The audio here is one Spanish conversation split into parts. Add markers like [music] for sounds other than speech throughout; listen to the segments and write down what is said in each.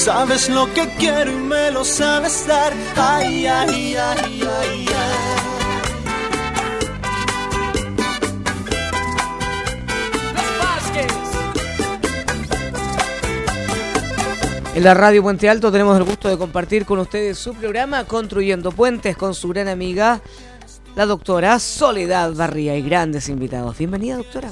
Sabes lo que quiero y me lo sabes dar. Ay, ay, ay, ay, ay. En la radio Puente Alto tenemos el gusto de compartir con ustedes su programa Construyendo Puentes con su gran amiga, la doctora Soledad Barría y grandes invitados. Bienvenida, doctora.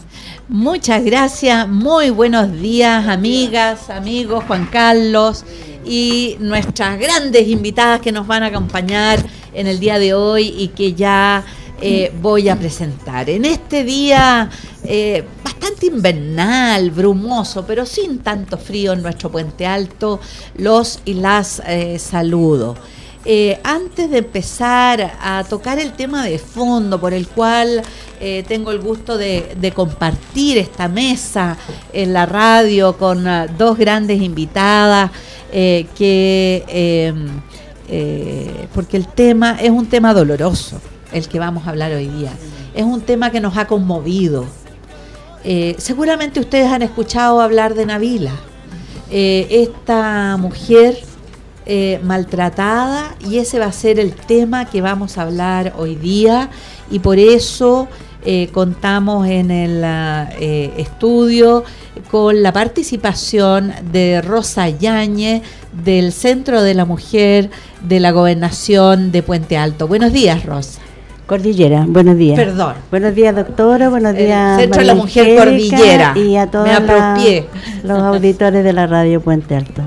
Muchas gracias, muy buenos días, amigas, amigos, Juan Carlos y nuestras grandes invitadas que nos van a acompañar en el día de hoy y que ya eh, voy a presentar. En este día eh, bastante invernal, brumoso, pero sin tanto frío en nuestro puente alto, los y las eh, saludo. Antes de empezar a tocar el tema de fondo por el cual tengo el gusto de, compartir esta mesa en la radio con dos grandes invitadas que porque el tema es un tema doloroso el que vamos a hablar hoy día. Es un tema que nos ha conmovido. Eh, seguramente ustedes han escuchado hablar de Navila, eh, esta mujer eh, maltratada, y ese va a ser el tema que vamos a hablar hoy día, y por eso contamos en el estudio con la participación de Rosa Yañez del Centro de la Mujer de la Gobernación de Puente Alto. Buenos días, Rosa. Cordillera, buenos días. Perdón. Buenos días, doctora, buenos días. Centro de la Mujer Cordillera. Y a todos los auditores de la radio Puente Alto.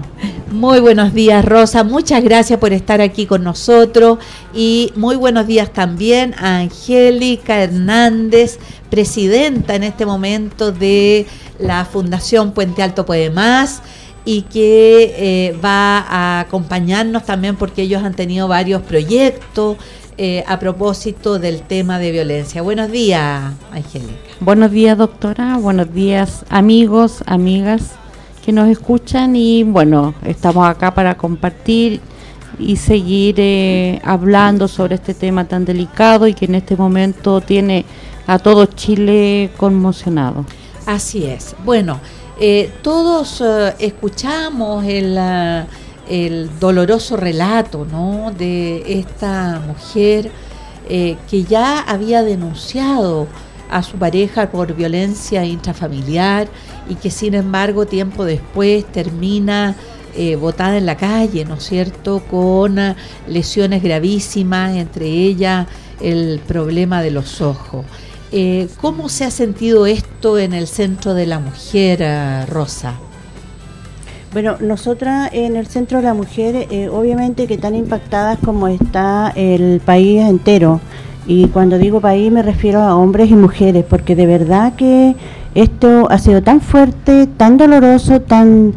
Muy buenos días, Rosa. Muchas gracias por estar aquí con nosotros. Y muy buenos días también a Angélica Hernández, presidenta en este momento de la Fundación Puente Alto Puede Más y que eh, va a acompañarnos también porque ellos han tenido varios proyectos eh, a propósito del tema de violencia. Buenos días, Angélica. Buenos días, doctora. Buenos días, amigos, amigas nos escuchan y bueno, estamos acá para compartir y seguir eh, hablando sobre este tema tan delicado y que en este momento tiene a todo Chile conmocionado. Así es. Bueno, eh, todos escuchamos el el doloroso relato ¿no? de esta mujer eh, que ya había denunciado a su pareja por violencia intrafamiliar y que sin embargo tiempo después termina eh, botada en la calle, ¿no es cierto?, con lesiones gravísimas, entre ellas el problema de los ojos. Eh, ¿Cómo se ha sentido esto en el centro de la mujer, Rosa? Bueno, nosotras en el Centro de la Mujer, eh, obviamente que están impactadas como está el país entero. Y cuando digo país me refiero a hombres y mujeres, porque de verdad que esto ha sido tan fuerte, tan doloroso, tan,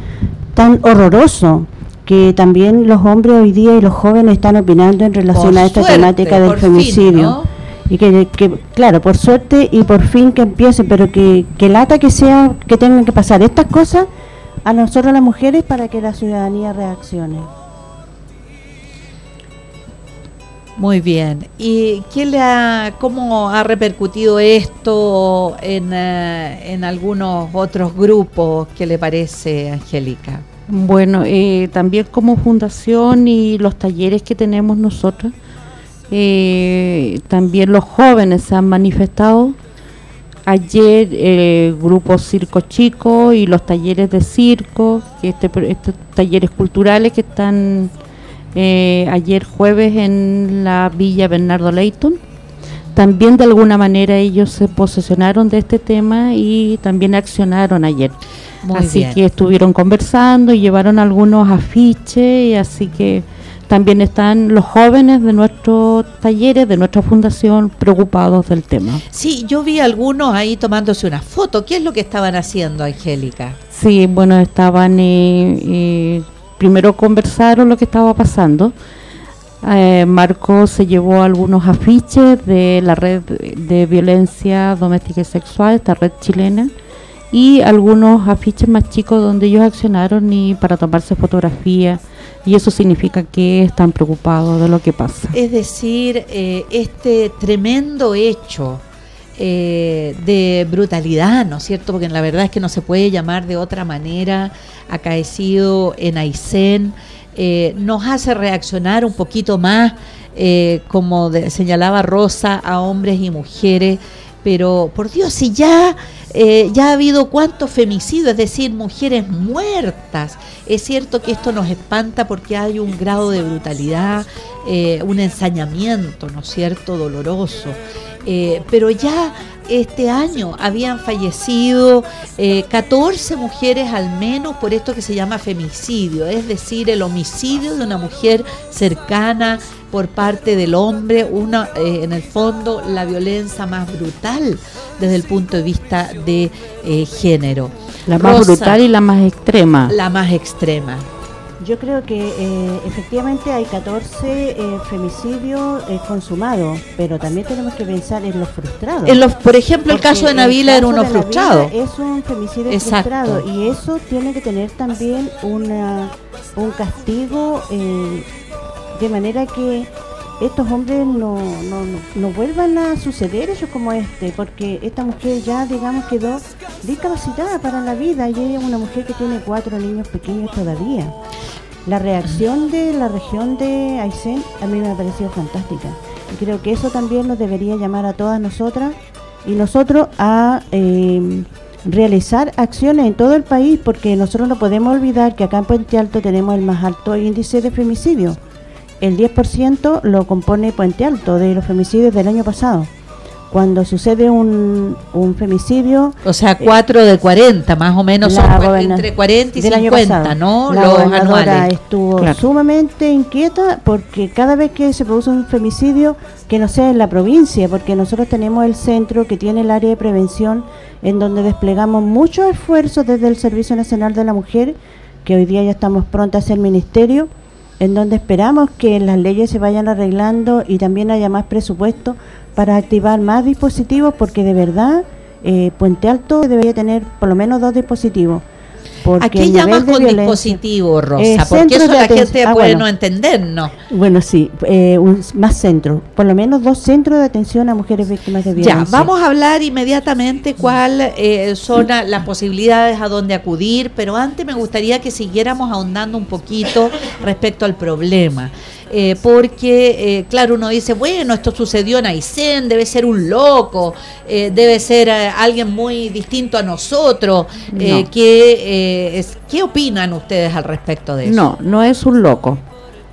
tan horroroso, que también los hombres hoy día y los jóvenes están opinando en relación a esta temática del femicidio. Y que, claro, por suerte y por fin que empiece, pero que, que lata que sea que tengan que pasar estas cosas a nosotros las mujeres para que la ciudadanía reaccione. Muy bien. ¿Y qué le ha, cómo ha repercutido esto en, eh, en algunos otros grupos? ¿Qué le parece, Angélica? Bueno, eh, también como fundación y los talleres que tenemos nosotros, eh, también los jóvenes se han manifestado Ayer el eh, grupo Circo Chico y los talleres de circo, que este, estos talleres culturales que están eh, ayer jueves en la Villa Bernardo Leighton. También de alguna manera ellos se posesionaron de este tema y también accionaron ayer. así que estuvieron conversando y llevaron algunos afiches y así que también están los jóvenes de nuestros talleres, de nuestra fundación, preocupados del tema. Sí, yo vi algunos ahí tomándose una foto. ¿Qué es lo que estaban haciendo, Angélica? Sí, bueno, estaban, eh, eh, primero conversaron lo que estaba pasando. Eh, Marco se llevó algunos afiches de la red de violencia doméstica y sexual, esta red chilena, y algunos afiches más chicos donde ellos accionaron y para tomarse fotografías y eso significa que están preocupados de lo que pasa. Es decir, eh, este tremendo hecho eh, de brutalidad, ¿no es cierto? Porque la verdad es que no se puede llamar de otra manera, acaecido en Aysén, eh, nos hace reaccionar un poquito más, eh, como señalaba Rosa, a hombres y mujeres, pero por Dios, si ya, ya ha habido cuántos femicidios, es decir, mujeres muertas, es cierto que esto nos espanta porque hay un grado de brutalidad, un ensañamiento, ¿no es cierto?, doloroso. Eh, pero ya este año habían fallecido 14 eh, mujeres al menos por esto que se llama femicidio, es decir, el homicidio de una mujer cercana por parte del hombre, una eh, en el fondo la violencia más brutal desde el punto de vista de género. La más brutal y la más extrema. La más extrema. Yo creo que eh, efectivamente hay 14 eh, femicidios eh, consumados, pero también tenemos que pensar en los frustrados. En los, por ejemplo, el caso de Navila era uno frustrado. Es un femicidio frustrado y eso tiene que tener también una, un castigo de manera que estos hombres no, no, no, vuelvan a suceder ellos como este, porque esta mujer ya, digamos, quedó discapacitada para la vida y ella es una mujer que tiene cuatro niños pequeños todavía. La reacción de la región de Aysén a mí me ha parecido fantástica y creo que eso también nos debería llamar a todas nosotras y nosotros a eh, realizar acciones en todo el país porque nosotros no podemos olvidar que acá en Puente Alto tenemos el más alto índice de femicidio el 10% lo compone Puente Alto de los femicidios del año pasado. Cuando sucede un, un femicidio... O sea, 4 eh, de 40, más o menos, son entre 40 y 50, ¿no? La los anuales. estuvo sumamente inquieta porque cada vez que se produce un femicidio, que no sea en la provincia, porque nosotros tenemos el centro que tiene el área de prevención en donde desplegamos muchos esfuerzos desde el Servicio Nacional de la Mujer, que hoy día ya estamos prontos a ser ministerio, en donde esperamos que las leyes se vayan arreglando y también haya más presupuesto para activar más dispositivos porque de verdad eh, Puente Alto debería tener por lo menos dos dispositivos ¿A qué llamas con dispositivo, Rosa? Eh, porque eso la gente ah, puede no entender, ¿no? Bueno, sí, eh, más centros, por lo menos dos centros de atención a mujeres víctimas de violencia. Ya, vamos a hablar inmediatamente cuáles eh, son las posibilidades a dónde acudir, pero antes me gustaría que siguiéramos ahondando un poquito respecto al problema. Eh, porque, eh, claro, uno dice, bueno, esto sucedió en Aysén, debe ser un loco, eh, debe ser alguien muy distinto a nosotros. ¿qué, ¿Qué opinan ustedes al respecto de eso? No, no es un loco,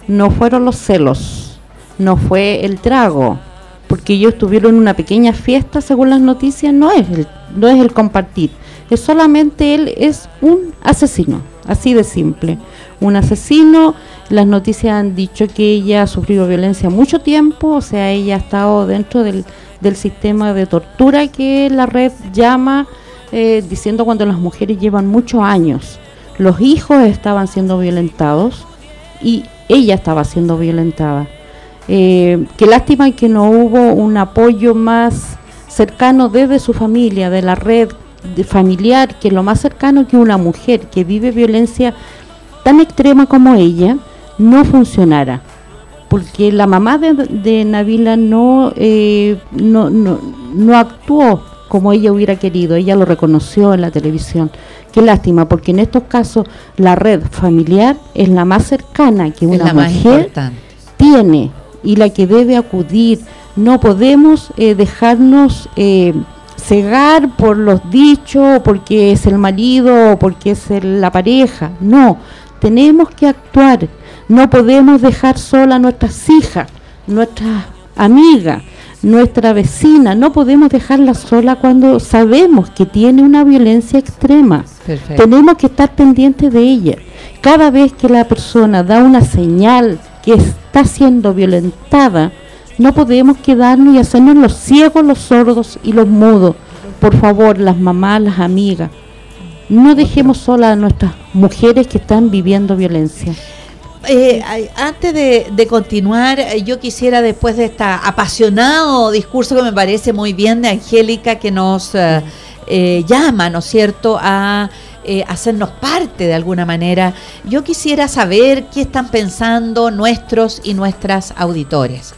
no fueron los celos, no fue el trago, porque ellos estuvieron en una pequeña fiesta, según las noticias, no es el, no es el compartir, es solamente él es un asesino, así de simple, un asesino las noticias han dicho que ella ha sufrido violencia mucho tiempo, o sea, ella ha estado dentro del, sistema de tortura que la red llama, eh, diciendo cuando las mujeres llevan muchos años. Los hijos estaban siendo violentados y ella estaba siendo violentada. Eh, qué lástima que no hubo un apoyo más cercano desde su familia, de la red familiar, que es lo más cercano que una mujer que vive violencia tan extrema como ella, no funcionara, porque la mamá de, de Navila no, eh, no, no, no actuó como ella hubiera querido, ella lo reconoció en la televisión. Qué lástima, porque en estos casos la red familiar es la más cercana que una mujer tiene y la que debe acudir. No podemos eh, dejarnos eh, cegar por los dichos, porque es el marido, o porque es la pareja. No, tenemos que actuar no podemos dejar sola a nuestras hijas, nuestras amigas, nuestra vecina, no podemos dejarla sola cuando sabemos que tiene una violencia extrema. Tenemos que estar pendientes de ella. Cada vez que la persona da una señal que está siendo violentada, no podemos quedarnos y hacernos los ciegos, los sordos y los mudos. Por favor, las mamás, las amigas, no dejemos sola a nuestras mujeres que están viviendo violencia. Eh, antes de, continuar, eh, yo quisiera, después de este apasionado discurso que me parece muy bien de Angélica, que nos eh, llama, ¿no es cierto?, a hacernos parte de alguna manera, yo quisiera saber qué están pensando nuestros y nuestras auditores.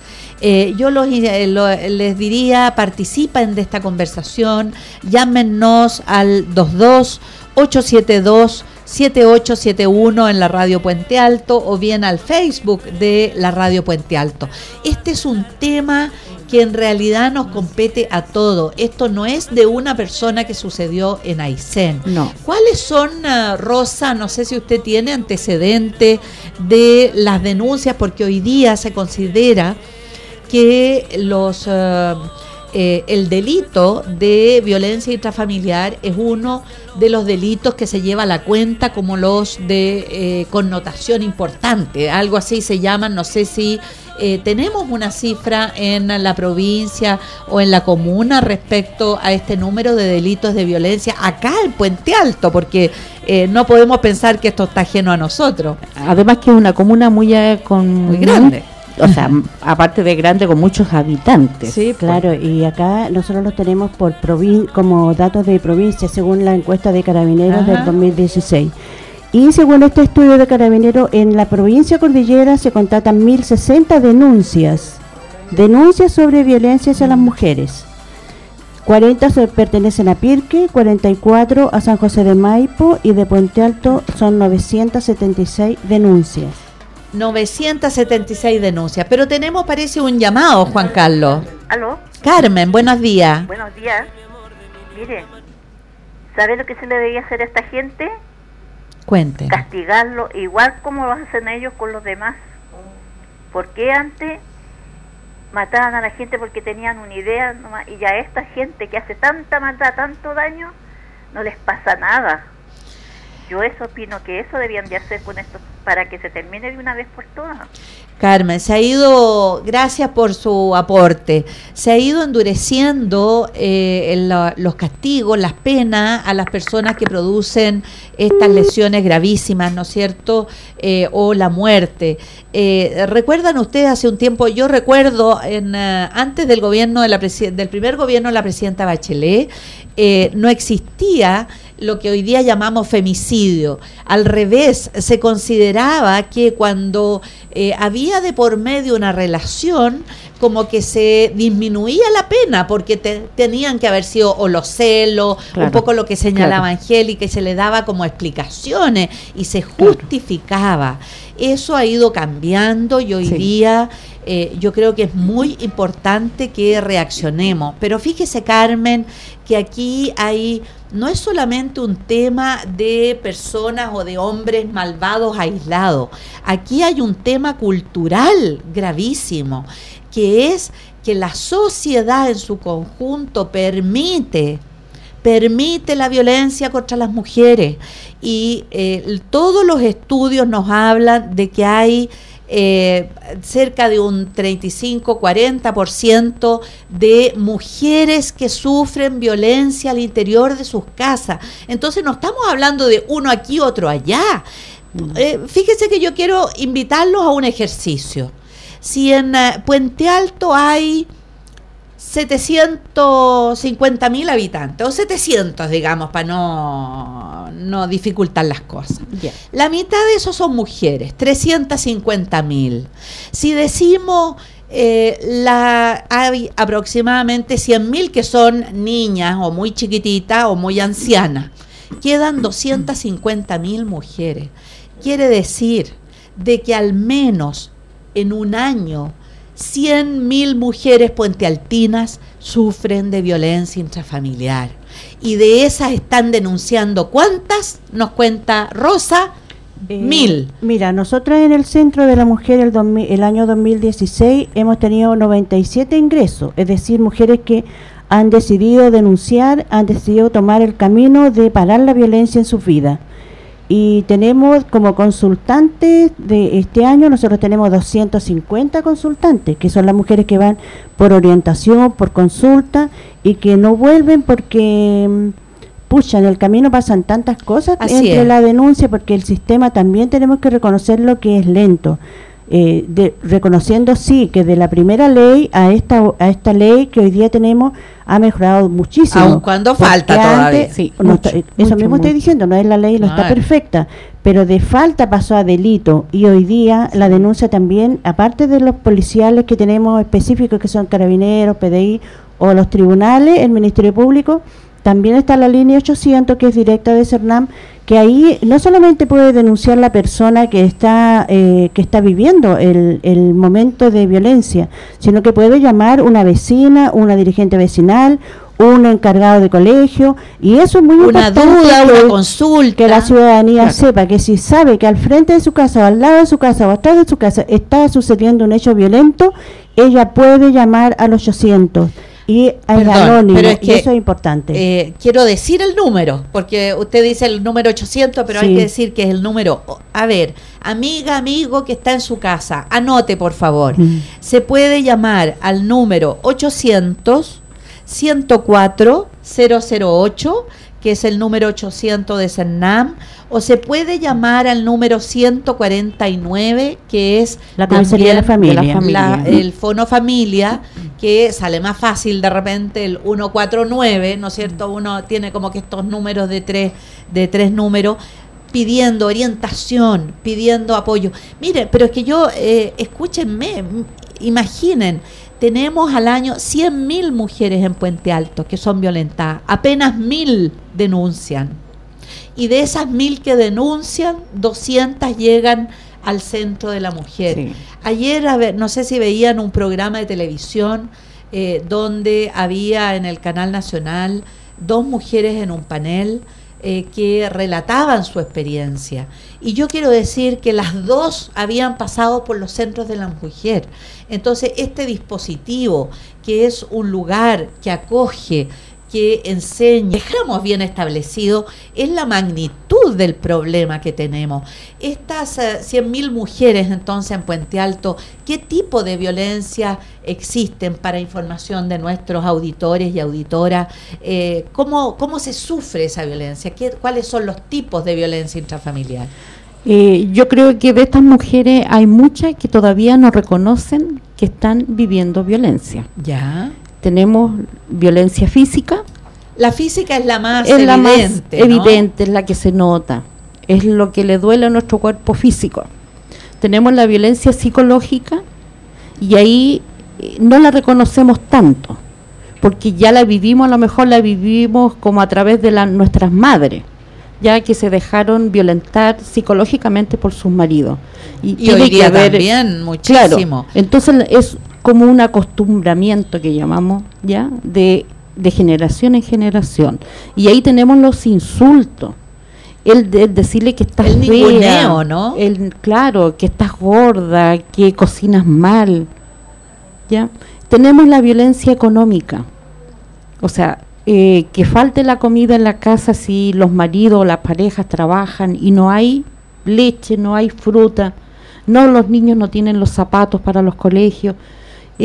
Eh, yo los, eh, les diría, participen de esta conversación, llámenos al 22 872 7871 en la Radio Puente Alto o bien al Facebook de la Radio Puente Alto. Este es un tema que en realidad nos compete a todos. Esto no es de una persona que sucedió en Aysén. No. ¿Cuáles son, ah, Rosa, no sé si usted tiene antecedente de las denuncias, porque hoy día se considera que los eh, eh, el delito de violencia intrafamiliar es uno de los delitos que se lleva a la cuenta como los de eh, connotación importante, algo así se llaman, no sé si eh, tenemos una cifra en la provincia o en la comuna respecto a este número de delitos de violencia acá en Puente Alto, porque eh, no podemos pensar que esto está ajeno a nosotros. Además que es una comuna muy eh, con Muy grande. O sea, aparte de grande con muchos habitantes. Sí, Claro, y acá nosotros los tenemos por provin como datos de provincia, según la encuesta de Carabineros Ajá. del 2016. Y según este estudio de Carabineros, en la provincia cordillera se contratan 1.060 denuncias, denuncias sobre violencia hacia las mujeres. 40 se pertenecen a Pirque, 44 a San José de Maipo y de Puente Alto son 976 denuncias. 976 denuncias, pero tenemos parece un llamado, Juan Carlos. Aló, Carmen, buenos días. buenos días. Mire, ¿sabe lo que se le debía hacer a esta gente? Cuente. Castigarlo igual como lo hacen ellos con los demás. Porque antes mataban a la gente porque tenían una idea nomás, y ya esta gente que hace tanta maldad, tanto daño, no les pasa nada. Yo eso opino que eso debían de hacer con esto para que se termine de una vez por todas. Carmen, se ha ido, gracias por su aporte, se ha ido endureciendo eh, la- los castigos, las penas a las personas que producen estas lesiones gravísimas, ¿no es cierto? Eh, o la muerte. Eh, ¿Recuerdan ustedes hace un tiempo, yo recuerdo en, eh, antes del gobierno de la del primer gobierno de la presidenta Bachelet, eh, no existía lo que hoy día llamamos femicidio. Al revés, se consideraba que cuando eh, había de por medio una relación, como que se disminuía la pena, porque te- tenían que haber sido o los celos, Claro, un poco lo que señalaba claro. Angélica, y se le daba como explicaciones y se justificaba. Eso ha ido cambiando y hoy Sí. día eh, yo creo que es muy importante que reaccionemos. Pero fíjese, Carmen, que aquí hay, no es solamente un tema de personas o de hombres malvados aislados, aquí hay un tema cultural gravísimo, que es que la sociedad en su conjunto permite permite la violencia contra las mujeres y eh, todos los estudios nos hablan de que hay eh, cerca de un 35-40% de mujeres que sufren violencia al interior de sus casas. Entonces no estamos hablando de uno aquí, otro allá. Eh, fíjese que yo quiero invitarlos a un ejercicio. Si en eh, Puente Alto hay 750 mil habitantes, o 700, digamos, para no, no dificultar las cosas. La mitad de esos son mujeres, 350 mil. Si decimos, eh, la, hay aproximadamente 100 mil que son niñas o muy chiquititas o muy ancianas, quedan 250 mil mujeres. Quiere decir de que al menos en un año 100 mil mujeres puentealtinas sufren de violencia intrafamiliar. Y de esas están denunciando cuántas, nos cuenta Rosa, Eh, mil. Mira, nosotras en el Centro de la Mujer el, 2000 el año 2016 hemos tenido 97 ingresos, es decir, mujeres que han decidido denunciar, han decidido tomar el camino de parar la violencia en sus vidas. Y tenemos como consultantes de este año, nosotros tenemos 250 consultantes, que son las mujeres que van por orientación, por consulta y que no vuelven porque, mm, pucha, en el camino pasan tantas cosas Así entre es. la denuncia, porque el sistema también tenemos que reconocer lo que es lento. Eh, de- reconociendo sí que de la primera ley a esta a esta ley que hoy día tenemos ha mejorado muchísimo. Aun cuando falta todavía. antes- Sí, no mucho, está- eso mucho, mismo estoy diciendo no es la ley no está perfecta pero de falta pasó a delito y hoy día la denuncia también, aparte de los policiales que tenemos específicos que son carabineros, PDI o los tribunales, el Ministerio Público, también está la línea 800 que es directa de CERNAM, que ahí no solamente puede denunciar la persona que está eh, que está viviendo el, el momento de violencia, sino que puede llamar una vecina, una dirigente vecinal, un encargado de colegio y eso es muy una duda, una consulta. Que la ciudadanía sepa que si sabe que al frente de su casa o al lado de su casa o atrás de su casa está sucediendo un hecho violento, ella puede llamar al 800 y al anónimo, pero es que, eso es importante. Eh, quiero decir el número, porque usted dice el número 800, pero hay que decir que es el número. A ver, amiga, amigo que está en su casa, anote por favor. Mm. Se puede llamar al número 800 104 008 que es el número 800 de CERNAM, o se puede llamar al número 149, que es la comisaría de la familia, el fono familia, que sale más fácil de repente el 149, ¿no es cierto? Uno tiene como que estos números de tres, de tres números pidiendo orientación, pidiendo apoyo. Mire, pero es que yo, eh, escúchenme, imaginen, tenemos al año 100.000 mujeres en Puente Alto que son violentadas. Apenas mil denuncian. Y de esas mil que denuncian, 200 llegan al centro de la mujer. Ayer, a ver, no sé si veían un programa de televisión eh, donde había en el canal nacional dos mujeres en un panel eh, que relataban su experiencia. Y yo quiero decir que las dos habían pasado por los centros de la mujer. Entonces, este dispositivo, que es un lugar que acoge, que enseña, dejamos bien establecido, es la magnitud del problema que tenemos. Estas 100.000 eh, mujeres entonces en Puente Alto, ¿qué tipo de violencia existen para información de nuestros auditores y auditoras? Eh, ¿cómo, ¿Cómo se sufre esa violencia? ¿Qué, ¿Cuáles son los tipos de violencia intrafamiliar? Eh, yo creo que de estas mujeres hay muchas que todavía no reconocen que están viviendo violencia. Ya tenemos violencia física. La física es la más es evidente. La más evidente, es la que se nota. Es lo que le duele a nuestro cuerpo físico. Tenemos la violencia psicológica y ahí eh, no la reconocemos tanto, porque ya la vivimos, a lo mejor la vivimos como a través de la, nuestras madres, ya que se dejaron violentar psicológicamente por sus maridos. Y, hoy día también muchísimo. entonces es como un acostumbramiento que llamamos, ¿ya? De, de generación en generación. Y ahí tenemos los insultos. El, de, decirle que estás el fea, ¿no? El, claro, que estás gorda, que cocinas mal. ¿Ya? Tenemos la violencia económica. O sea, eh, que falte la comida en la casa si los maridos o las parejas trabajan y no hay leche, no hay fruta, no los niños no tienen los zapatos para los colegios.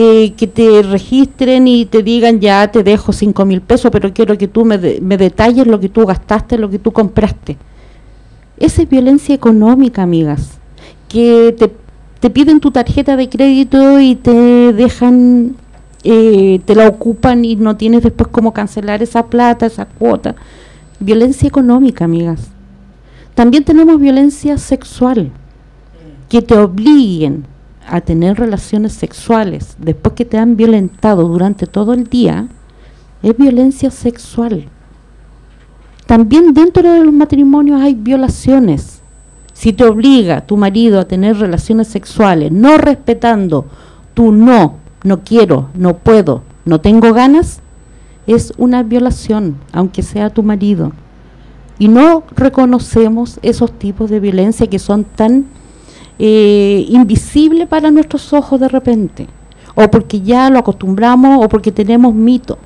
Eh, que te registren y te digan ya te dejo cinco mil pesos, pero quiero que tú me, me detalles lo que tú gastaste, lo que tú compraste. Esa es violencia económica, amigas, que te, te piden tu tarjeta de crédito y te dejan, eh, te la ocupan y no tienes después cómo cancelar esa plata, esa cuota. Violencia económica, amigas. También tenemos violencia sexual, que te obliguen a tener relaciones sexuales después que te han violentado durante todo el día, es violencia sexual. También dentro de los matrimonios hay violaciones. Si te obliga tu marido a tener relaciones sexuales, no respetando tu no, no quiero, no puedo, no tengo ganas, es una violación, aunque sea tu marido. Y no reconocemos esos tipos de violencia que son tan eh, invisible para nuestros ojos de repente, o porque ya lo acostumbramos o porque tenemos mito.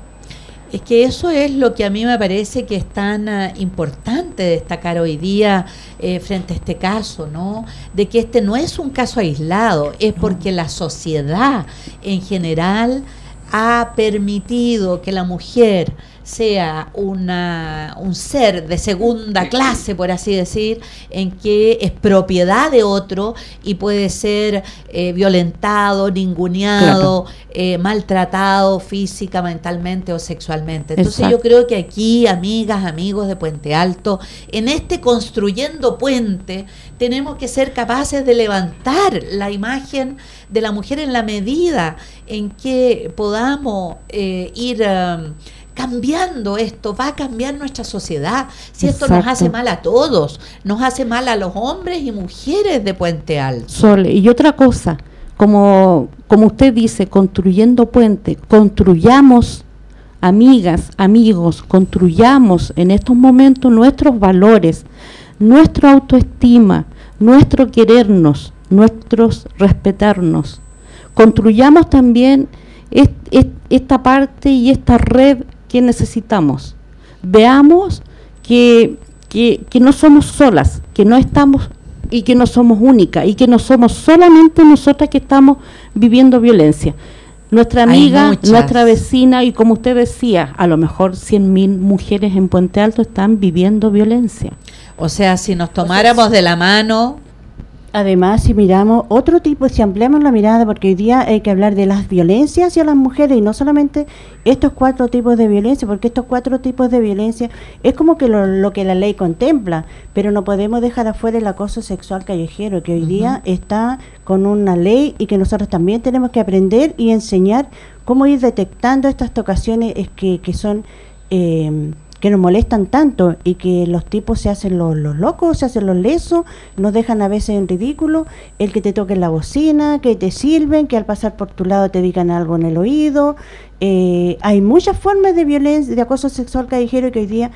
Es que eso es lo que a mí me parece que es tan ah, importante destacar hoy día eh, frente a este caso, ¿no? De que este no es un caso aislado, es porque la sociedad en general ha permitido que la mujer sea una, un ser de segunda clase, por así decir, en que es propiedad de otro y puede ser eh, violentado, ninguneado, eh, maltratado física, mentalmente o sexualmente. Entonces yo creo que aquí, amigas, amigos de Puente Alto, en este construyendo puente, tenemos que ser capaces de levantar la imagen de la mujer en la medida en que podamos eh, ir... Um, cambiando esto, va a cambiar nuestra sociedad. Si esto nos hace mal a todos, nos hace mal a los hombres y mujeres de Puente Alto. Sol, y otra cosa, como, como usted dice, construyendo puente, construyamos, amigas, amigos, construyamos en estos momentos nuestros valores, nuestra autoestima, nuestro querernos, nuestros respetarnos. Construyamos también esta parte y esta red que necesitamos. Veamos que, que, que no somos solas, que no estamos y que no somos únicas y que no somos solamente nosotras que estamos viviendo violencia. Nuestra amiga, nuestra vecina y como usted decía, a lo mejor 100.000 mujeres en Puente Alto están viviendo violencia. O sea, si nos tomáramos de la mano, Además, si miramos otro tipo, si ampliamos la mirada, porque hoy día hay que hablar de las violencias hacia las mujeres y no solamente estos cuatro tipos de violencia, porque estos cuatro tipos de violencia es como que lo, que la ley contempla, pero no podemos dejar afuera el acoso sexual callejero, que hoy día está con una ley y que nosotros también tenemos que aprender y enseñar cómo ir detectando estas tocaciones que, que son... Eh, que nos molestan tanto y que los tipos se hacen los, locos, se hacen los lesos, nos dejan a veces en ridículo, el que te toquen la bocina, que te sirven, que al pasar por tu lado te digan algo en el oído, eh, hay muchas formas de violencia, de acoso sexual callejero que hoy día,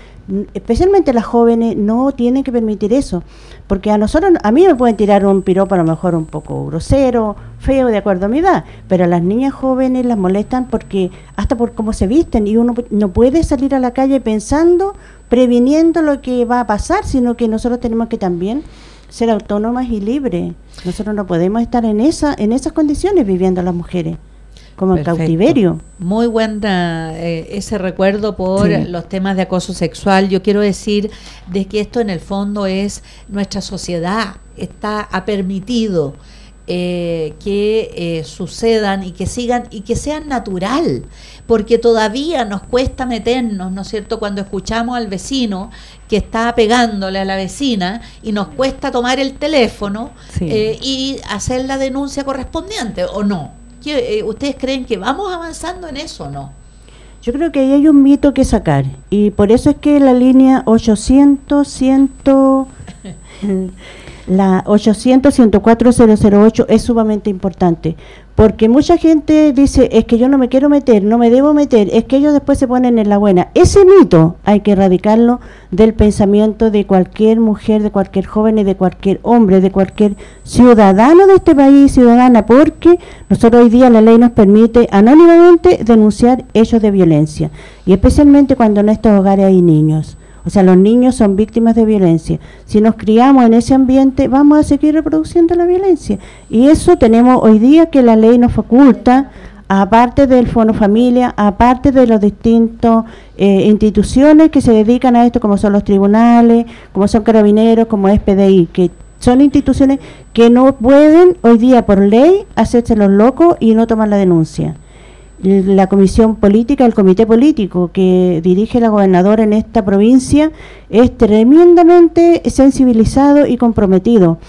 especialmente las jóvenes, no tienen que permitir eso. Porque a nosotros, a mí me pueden tirar un piropo a lo mejor un poco grosero, feo, de acuerdo a mi edad, pero a las niñas jóvenes las molestan porque, hasta por cómo se visten, y uno no puede salir a la calle pensando, previniendo lo que va a pasar, sino que nosotros tenemos que también ser autónomas y libres. Nosotros no podemos estar en esa en esas condiciones viviendo las mujeres como el cautiverio. Muy buen eh, ese recuerdo por los temas de acoso sexual. Yo quiero decir de que esto en el fondo es nuestra sociedad, está ha permitido eh, que eh, sucedan y que sigan y que sean natural, porque todavía nos cuesta meternos, ¿no es cierto?, cuando escuchamos al vecino que está pegándole a la vecina y nos cuesta tomar el teléfono y hacer la denuncia correspondiente, ¿o no? Eh, ¿Ustedes creen que vamos avanzando en eso o no? Yo creo que ahí hay un mito que sacar y por eso es que la línea 800, 100, [laughs] la 800 104 008 es sumamente importante porque mucha gente dice es que yo no me quiero meter, no me debo meter, es que ellos después se ponen en la buena. Ese mito hay que erradicarlo del pensamiento de cualquier mujer, de cualquier joven y de cualquier hombre, de cualquier ciudadano de este país, ciudadana, porque nosotros hoy día la ley nos permite anónimamente denunciar hechos de violencia y especialmente cuando en estos hogares hay niños. O sea, los niños son víctimas de violencia. Si nos criamos en ese ambiente, vamos a seguir reproduciendo la violencia. Y eso tenemos hoy día que la ley nos faculta, aparte del Fono Familia, aparte de las distintas eh, instituciones que se dedican a esto, como son los tribunales, como son carabineros, como es PDI, que son instituciones que no pueden hoy día por ley hacerse los locos y no tomar la denuncia la comisión política, el comité político que dirige la gobernadora en esta provincia es tremendamente sensibilizado y comprometido.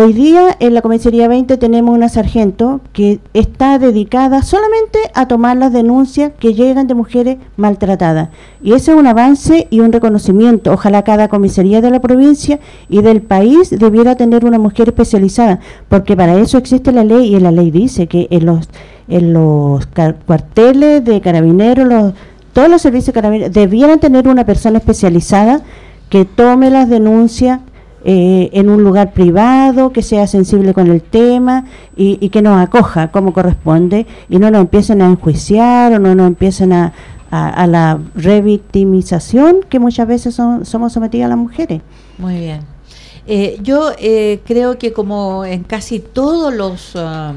Hoy día en la comisaría 20 tenemos una sargento que está dedicada solamente a tomar las denuncias que llegan de mujeres maltratadas. Y ese es un avance y un reconocimiento. Ojalá cada comisaría de la provincia y del país debiera tener una mujer especializada, porque para eso existe la ley y la ley dice que en los en los cuarteles de carabineros, los, todos los servicios de carabineros debieran tener una persona especializada que tome las denuncias eh, en un lugar privado, que sea sensible con el tema y, que nos acoja como corresponde y no nos empiecen a enjuiciar o no nos empiecen a, a, la revictimización que muchas veces son, somos sometidas las mujeres. Muy bien. Eh, yo eh, creo que como en casi todos los... Ah,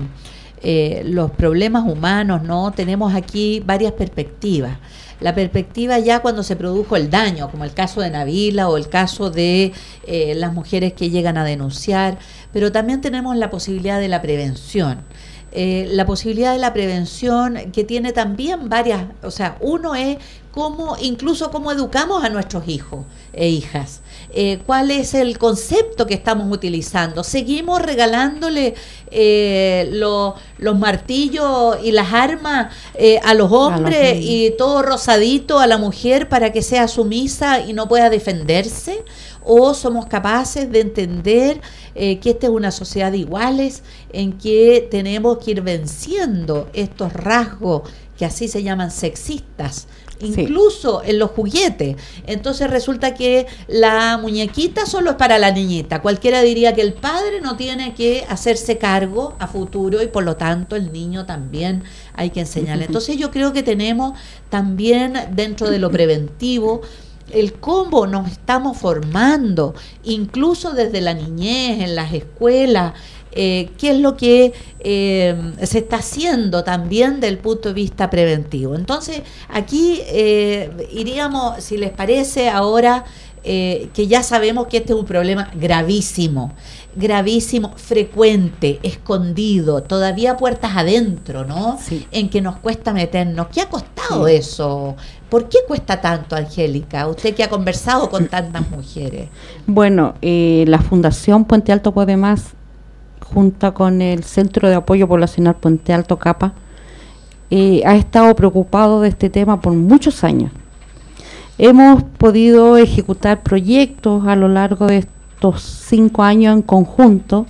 eh, los problemas humanos, ¿no? Tenemos aquí varias perspectivas. la perspectiva ya cuando se produjo el daño, como el caso de Navila o el caso de eh, las mujeres que llegan a denunciar, pero también tenemos la posibilidad de la prevención. Eh, la posibilidad de la prevención que tiene también varias, o sea, uno es cómo, incluso cómo educamos a nuestros hijos e hijas. Eh, cuál es el concepto que estamos utilizando. Seguimos regalándole eh, los martillos y las armas eh, a los hombres y todo rosadito a la mujer para que sea sumisa y no pueda defenderse. O somos capaces de entender que esta es una sociedad de iguales en que tenemos que ir venciendo estos rasgos que así se llaman sexistas, incluso en los juguetes. Entonces resulta que la muñequita solo es para la niñita. Cualquiera diría que el padre no tiene que hacerse cargo a futuro y por lo tanto el niño también hay que enseñarle. [laughs] Entonces yo creo que tenemos también dentro de lo preventivo el cómo nos estamos formando, incluso desde la niñez, en las escuelas, eh, qué es lo que eh, se está haciendo también del punto de vista preventivo. Entonces, aquí eh, iríamos, si les parece, ahora que ya sabemos que este es un problema gravísimo, gravísimo, frecuente, escondido, todavía puertas adentro, ¿no? En que nos cuesta meternos. ¿Qué ha costado eso? ¿Por qué cuesta tanto, Angélica? Usted que ha conversado con tantas mujeres. Bueno, la Fundación Puente Alto Puede Más junto con el Centro de Apoyo Poblacional Puente Alto Capa, eh, ha estado preocupado de este tema por muchos años. Hemos podido ejecutar proyectos a lo largo de estos cinco años en conjunto,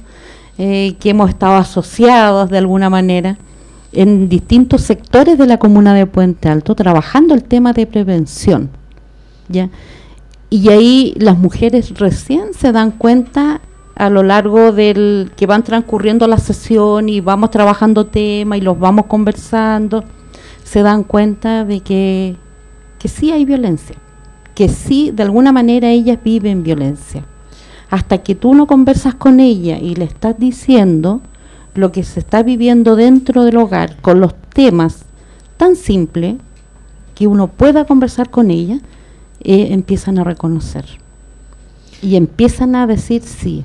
eh, que hemos estado asociados de alguna manera en distintos sectores de la comuna de Puente Alto, trabajando el tema de prevención. ¿ya? Y ahí las mujeres recién se dan cuenta a lo largo del que van transcurriendo la sesión y vamos trabajando temas y los vamos conversando, se dan cuenta de que, que sí hay violencia, que sí, de alguna manera ellas viven violencia. Hasta que tú no conversas con ella y le estás diciendo lo que se está viviendo dentro del hogar con los temas tan simples que uno pueda conversar con ella, eh, empiezan a reconocer. Y empiezan a decir, sí,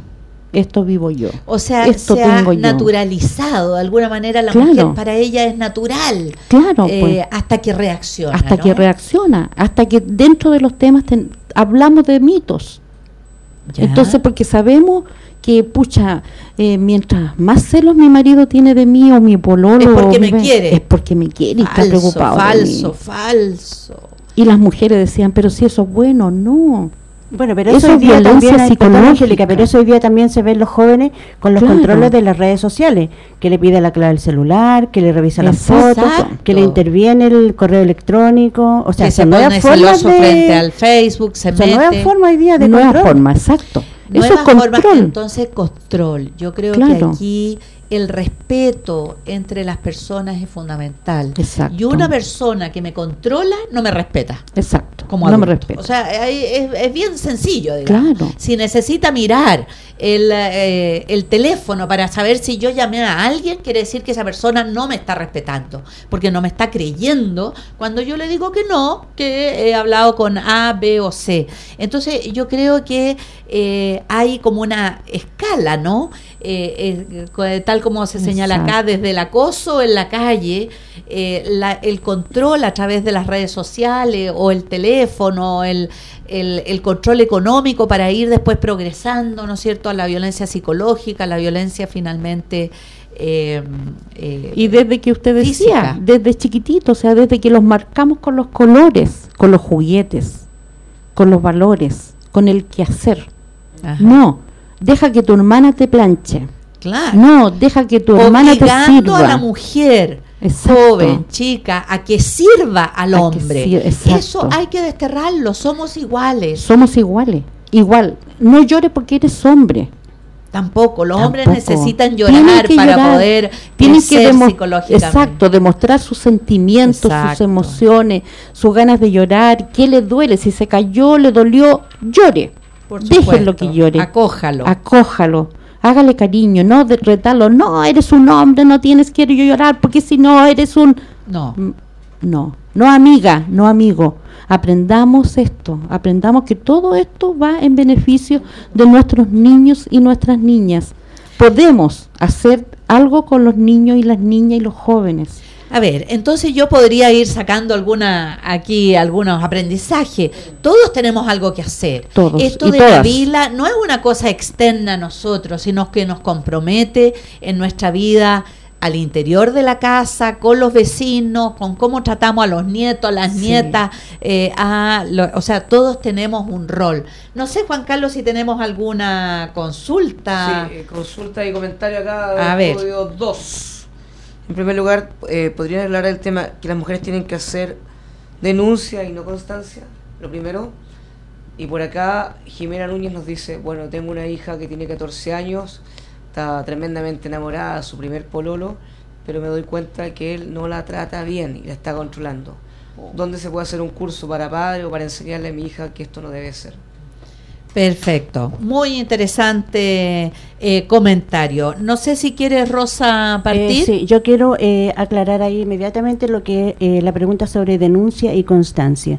esto vivo yo. O sea, esto se ha naturalizado de alguna manera la mujer para ella es natural. Claro. Eh, pues. hasta que reacciona. Hasta que reacciona, hasta que dentro de los temas hablamos de mitos. Entonces, porque sabemos que, pucha, eh, mientras más celos mi marido tiene de mí o mi pololo... Es porque me quiere. Es porque me quiere y está preocupado. Falso, falso. Y las mujeres decían, pero si eso es bueno, no. Bueno, pero eso, hoy día también pero eso hoy día también se ve en los jóvenes con los controles de las redes sociales, que le pide la clave del celular, que le revisa las fotos, que le interviene el correo electrónico, o sea, que se pone celoso frente al Facebook, se sea, mete. forma hoy día de nueva forma, exacto. Eso es control. entonces control. Yo creo que aquí el respeto entre las personas es fundamental. Exacto. Y una persona que me controla no me respeta. Exacto. Como no me respeta. O sea, es, bien sencillo, digamos. Claro. Si necesita mirar el, eh, el, teléfono para saber si yo llamé a alguien, quiere decir que esa persona no me está respetando, porque no me está creyendo cuando yo le digo que no, que he hablado con A, B o C. Entonces, yo creo que eh, hay como una escala, ¿no? Eh, eh, tal como se señala acá, desde el acoso en la calle, eh, el control a través de las redes sociales o el teléfono, el, el, control económico para ir después progresando, ¿no es cierto?, a la violencia psicológica, la violencia finalmente... y desde que usted decía, desde chiquitito, o sea, desde que los marcamos con los colores, con los juguetes, con los valores, con el quehacer. No, deja que tu hermana te planche. Claro. No, deja que tu hermana te sirva. a la mujer joven, chica, a que sirva al hombre. Eso hay que desterrarlo, somos iguales. Somos iguales, igual. No llores porque eres hombre. Tampoco, los hombres necesitan llorar para poder tienen que psicológicamente. Exacto, demostrar sus sentimientos, sus emociones, sus ganas de llorar, qué le duele, si se cayó, le dolió, llore. Déjenlo que llore. Acójalo. Acójalo. Hágale cariño, no de No, eres un hombre, no tienes que llorar porque si no eres un. No. Mm. No, no amiga, no amigo. Aprendamos esto, aprendamos que todo esto va en beneficio de nuestros niños y nuestras niñas. Podemos hacer algo con los niños y las niñas y los jóvenes. A ver, entonces yo podría ir sacando alguna aquí algunos aprendizajes. Todos tenemos algo que hacer. Todos, Esto y de la vila no es una cosa externa a nosotros, sino que nos compromete en nuestra vida al interior de la casa, con los vecinos, con cómo tratamos a los nietos, a las Sí. nietas, eh, a lo- o sea, todos tenemos un rol. No sé, Juan Carlos, si tenemos alguna consulta. Sí, eh, consulta y comentario acá. A ver. estudio 2. En primer lugar, eh, ¿podrían hablar del tema que las mujeres tienen que hacer denuncia y no constancia? Lo primero. Y por acá, Jimena Núñez nos dice, bueno, tengo una hija que tiene 14 años, está tremendamente enamorada de su primer pololo, pero me doy cuenta que él no la trata bien y la está controlando. ¿Dónde se puede hacer un curso para padre o para enseñarle a mi hija que esto no debe ser? Perfecto, muy interesante eh, comentario. No sé si quieres, Rosa, partir. Eh, sí, yo quiero eh, aclarar ahí inmediatamente lo que eh, la pregunta sobre denuncia y constancia.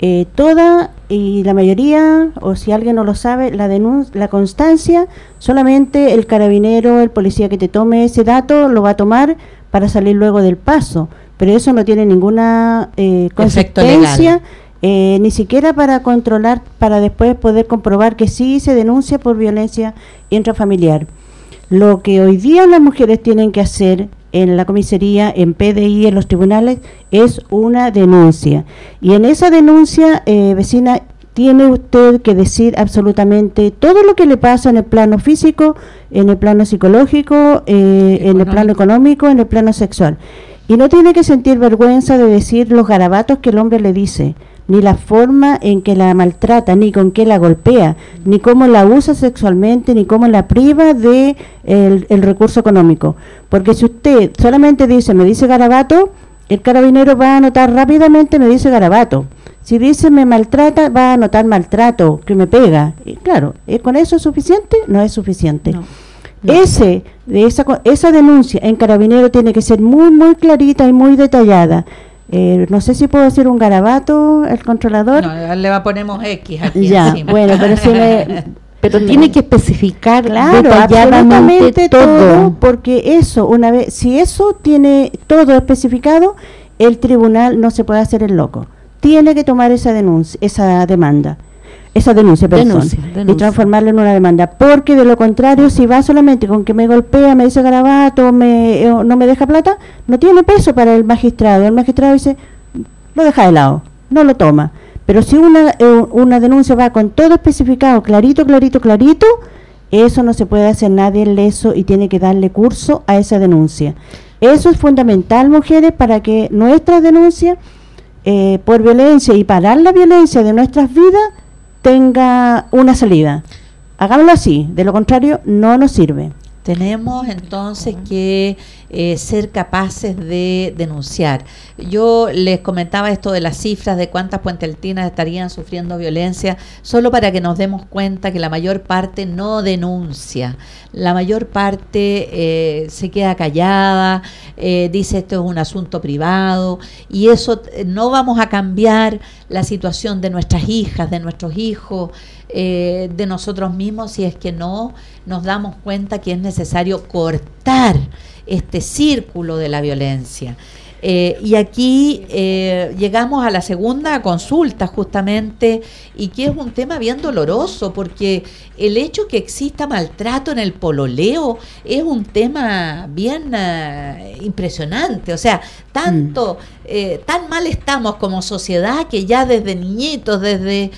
Eh, toda y la mayoría, o si alguien no lo sabe, la la constancia, solamente el carabinero, el policía que te tome ese dato lo va a tomar para salir luego del paso, pero eso no tiene ninguna eh, consecuencia. Eh, ni siquiera para controlar, para después poder comprobar que sí se denuncia por violencia intrafamiliar. Lo que hoy día las mujeres tienen que hacer en la comisaría, en PDI, en los tribunales, es una denuncia. Y en esa denuncia, eh, vecina, tiene usted que decir absolutamente todo lo que le pasa en el plano físico, en el plano psicológico, eh, en el plano económico, en el plano sexual. Y no tiene que sentir vergüenza de decir los garabatos que el hombre le dice, ni la forma en que la maltrata, ni con qué la golpea, ni cómo la usa sexualmente, ni cómo la priva de el, el recurso económico. Porque si usted solamente dice, me dice garabato, el carabinero va a anotar rápidamente, me dice garabato. Si dice me maltrata, va a anotar maltrato, que me pega. Y claro, ¿eh, ¿con eso es suficiente? No es suficiente. No. No. Ese, de esa, esa denuncia en carabinero tiene que ser muy, muy clarita y muy detallada. Eh, no sé si puedo decir un garabato, el controlador. No, le va ponemos X aquí ya, encima. bueno, pero si me... [laughs] Pero tiene que especificar Claro, absolutamente todo. todo, porque eso, una vez, si eso tiene todo especificado, el tribunal no se puede hacer el loco. Tiene que tomar esa denuncia, esa demanda, esa denuncia, perdón, Denuncia, y denuncia. transformarla en una demanda, porque de lo contrario, si va solamente con que me golpea, me dice garabato, me, eh, no me deja plata, no tiene peso para el magistrado. El magistrado dice, lo deja de lado, no lo toma. Pero si una, eh, una denuncia va con todo especificado, clarito, clarito, clarito, eso no se puede hacer nadie leso y tiene que darle curso a esa denuncia. Eso es fundamental, mujeres, para que nuestras denuncias eh, por violencia y parar la violencia de nuestras vidas tenga una salida. Hagámoslo así, de lo contrario no nos sirve. Tenemos entonces que eh, ser capaces de denunciar. Yo les comentaba esto de las cifras de cuántas puenteltinas estarían sufriendo violencia, solo para que nos demos cuenta que la mayor parte no denuncia. La mayor parte eh, se queda callada, eh, dice esto es un asunto privado y eso eh, no vamos a cambiar la situación de nuestras hijas, de nuestros hijos, eh, de nosotros mismos si es que no nos damos cuenta que es necesario cortar este círculo de la violencia. Eh, y aquí eh, llegamos a la segunda consulta justamente y que es un tema bien doloroso porque el hecho que exista maltrato en el pololeo es un tema bien eh, impresionante. O sea, tanto, eh, tan mal estamos como sociedad que ya desde niñitos, desde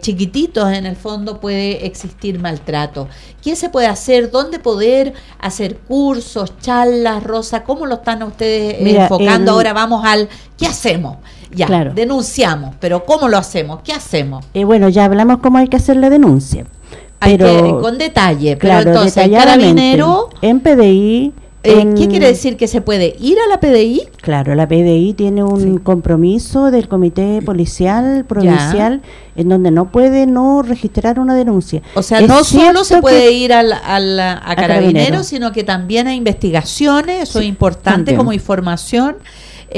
chiquititos en el fondo puede existir maltrato. ¿Qué se puede hacer? ¿Dónde poder hacer cursos, charlas, Rosa? ¿Cómo lo están ustedes Mira, enfocando? En- Ahora vamos al ¿qué hacemos? Ya, Claro. denunciamos, pero ¿cómo lo hacemos? ¿Qué hacemos? Eh, bueno, ya hablamos cómo hay que hacer la denuncia. Hay Pero, que, con detalle, pero claro, entonces el detalladamente, carabinero, en PDI... eh, ¿qué quiere decir? ¿Que se puede ir a la PDI? Claro, la PDI tiene un compromiso del Comité Policial Provincial en donde no puede no registrar una denuncia. O sea, Es no solo se puede ir al, al- a carabineros, sino que también hay investigaciones, eso es importante también. como información.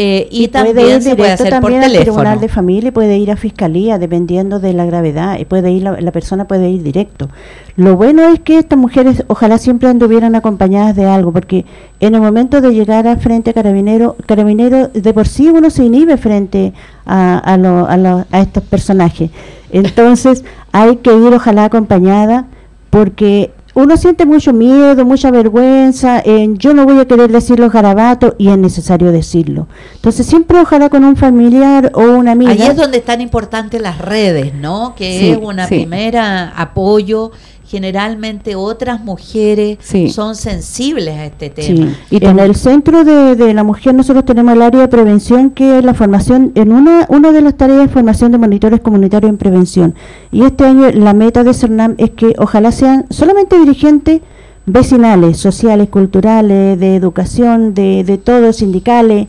Eh, y, Y puede también ir se puede hacer por también al teléfono. tribunal de familia y puede ir a fiscalía dependiendo de la gravedad y puede ir la, la persona puede ir directo lo bueno es que estas mujeres ojalá siempre anduvieran acompañadas de algo porque en el momento de llegar a frente a carabinero carabinero de por sí uno se inhibe frente a, a, lo- a lo- a estos personajes entonces hay que ir ojalá acompañada porque uno siente mucho miedo, mucha vergüenza, en yo no voy a querer decir los garabatos y es necesario decirlo. Entonces siempre ojalá con un familiar o una amiga. Ahí es donde están importantes las redes, ¿no? Que Sí, es una sí. primera apoyo. Generalmente otras mujeres Sí. son sensibles a este Sí, tema. y en el centro de, de la mujer nosotros tenemos el área de prevención que es la formación, en una, una de las tareas es formación de monitores comunitarios en prevención. Y este año la meta de CERNAM es que ojalá sean solamente dirigentes vecinales, sociales, culturales, de educación, de, de todo, sindicales,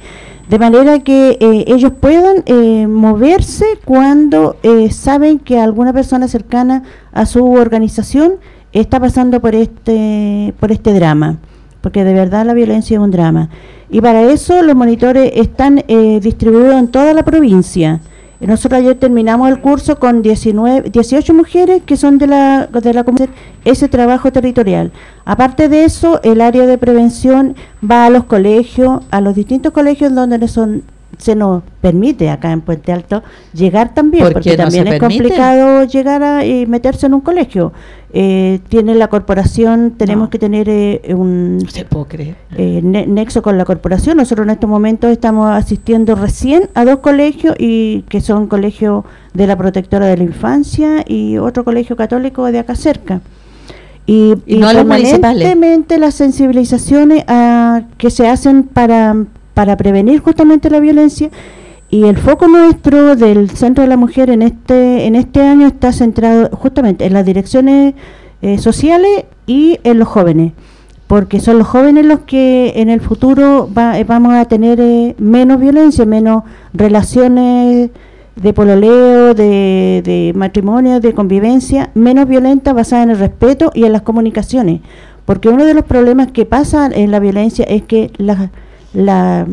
de manera que eh, ellos puedan eh, moverse cuando eh, saben que alguna persona cercana a su organización está pasando por este por este drama, porque de verdad la violencia es un drama. Y para eso los monitores están eh, distribuidos en toda la provincia. Nosotros ayer terminamos el curso con 19, 18 mujeres que son de la, de la comunidad, ese trabajo territorial. Aparte de eso, el área de prevención va a los colegios, a los distintos colegios donde son, se nos permite acá en Puente Alto llegar también, ¿Por porque no también es permite? complicado llegar a y meterse en un colegio. Eh, tiene la corporación, tenemos No. que tener eh, un No se puedo creer. eh, ne- nexo con la corporación. Nosotros en estos momentos estamos asistiendo recién a dos colegios y que son colegios de la protectora de la infancia y otro colegio católico de acá cerca. Y, Y no los municipales. permanentemente las sensibilizaciones que se hacen para, para prevenir justamente la violencia y el foco nuestro del Centro de la Mujer en este en este año está centrado justamente en las direcciones eh, sociales y en los jóvenes porque son los jóvenes los que en el futuro eh, vamos a tener eh, menos violencia, menos relaciones de pololeo, de, de matrimonio, de convivencia, menos violenta basada en el respeto y en las comunicaciones. Porque uno de los problemas que pasa en la violencia es que la, la-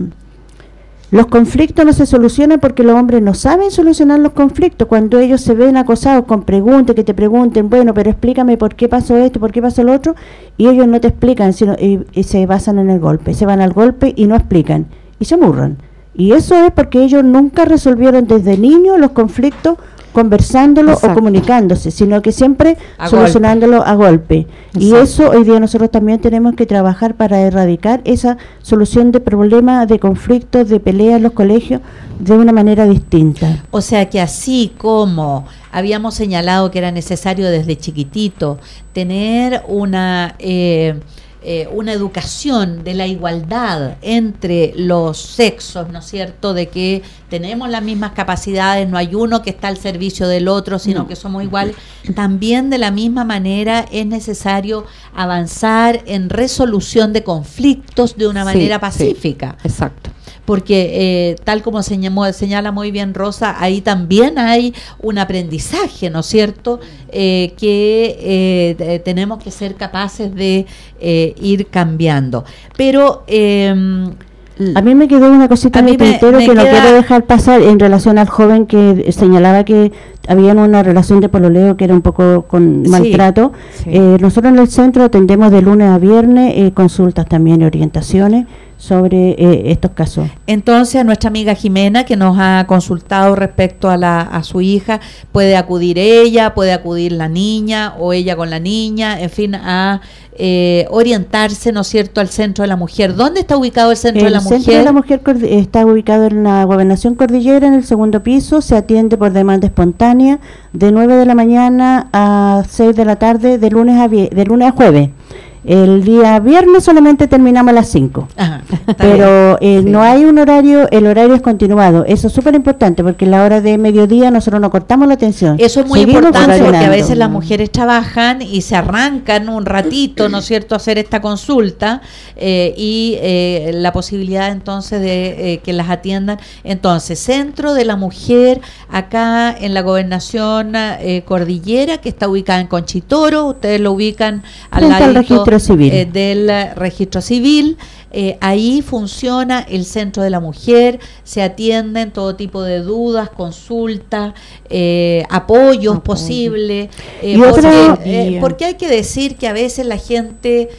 los conflictos no se solucionan porque los hombres no saben solucionar los conflictos. Cuando ellos se ven acosados con preguntas, que te pregunten, bueno, pero explícame por qué pasó esto, por qué pasó lo otro, y ellos no te explican, sino y, y se basan en el golpe. Se van al golpe y no explican, y se murran. Y eso es porque ellos nunca resolvieron desde niños los conflictos conversándolo Exacto. o comunicándose, sino que siempre A solucionándolo a golpe. Y eso hoy día nosotros también tenemos que trabajar para erradicar esa solución de problemas, de conflictos, de peleas en los colegios de una manera distinta. O sea que así como habíamos señalado que era necesario desde chiquitito tener una eh, eh, una educación de la igualdad entre los sexos, ¿no es cierto? De que tenemos las mismas capacidades, no hay uno que está al servicio del otro, sino No. que somos iguales. También de la misma manera es necesario avanzar en resolución de conflictos de una manera sí. pacífica Exacto. Porque eh, tal como señaló- señala muy bien Rosa, ahí también hay un aprendizaje, ¿no es cierto?, Eh, que eh, tenemos que ser capaces de eh, ir cambiando. Pero... em, A mí me quedó una cosita en el tintero que no queda- quiero dejar pasar en relación al joven que señalaba que había una relación de pololeo que era un poco con maltrato. sí. Eh, nosotros en el centro atendemos de lunes a viernes eh, consultas también y orientaciones sobre eh, estos casos. Entonces, a nuestra amiga Jimena, que nos ha consultado respecto a, la, a su hija, puede acudir ella, puede acudir la niña o ella con la niña, en fin, a eh, orientarse, ¿no es cierto?, al Centro de la Mujer. ¿Dónde está ubicado el Centro de el la Centro Mujer? de la Mujer está ubicado en la Gobernación Cordillera, en el segundo piso. Se atiende por demanda espontánea de 9 de la mañana a 6 de la tarde, de lunes a, de lunes a jueves. El día viernes solamente terminamos a las 5. Ajá, está Pero eh, Sí. no hay un horario, el horario es continuado. Eso es súper importante porque en la hora de mediodía nosotros no cortamos la atención. Eso es muy Seguimos importante porque a veces las mujeres trabajan y se arrancan un ratito, ¿no es cierto?, a hacer esta consulta eh, y eh, la posibilidad entonces de eh, que las atiendan. Entonces, Centro de la Mujer, acá en la gobernación eh, cordillera, que está ubicada en Conchitoro, ustedes lo ubican al ladito registro registro civil. Eh, del registro civil. Eh, ahí funciona el centro de la mujer, se atienden todo tipo de dudas, consultas, eh, apoyos posibles. Porque, porque, hay que decir que a veces la gente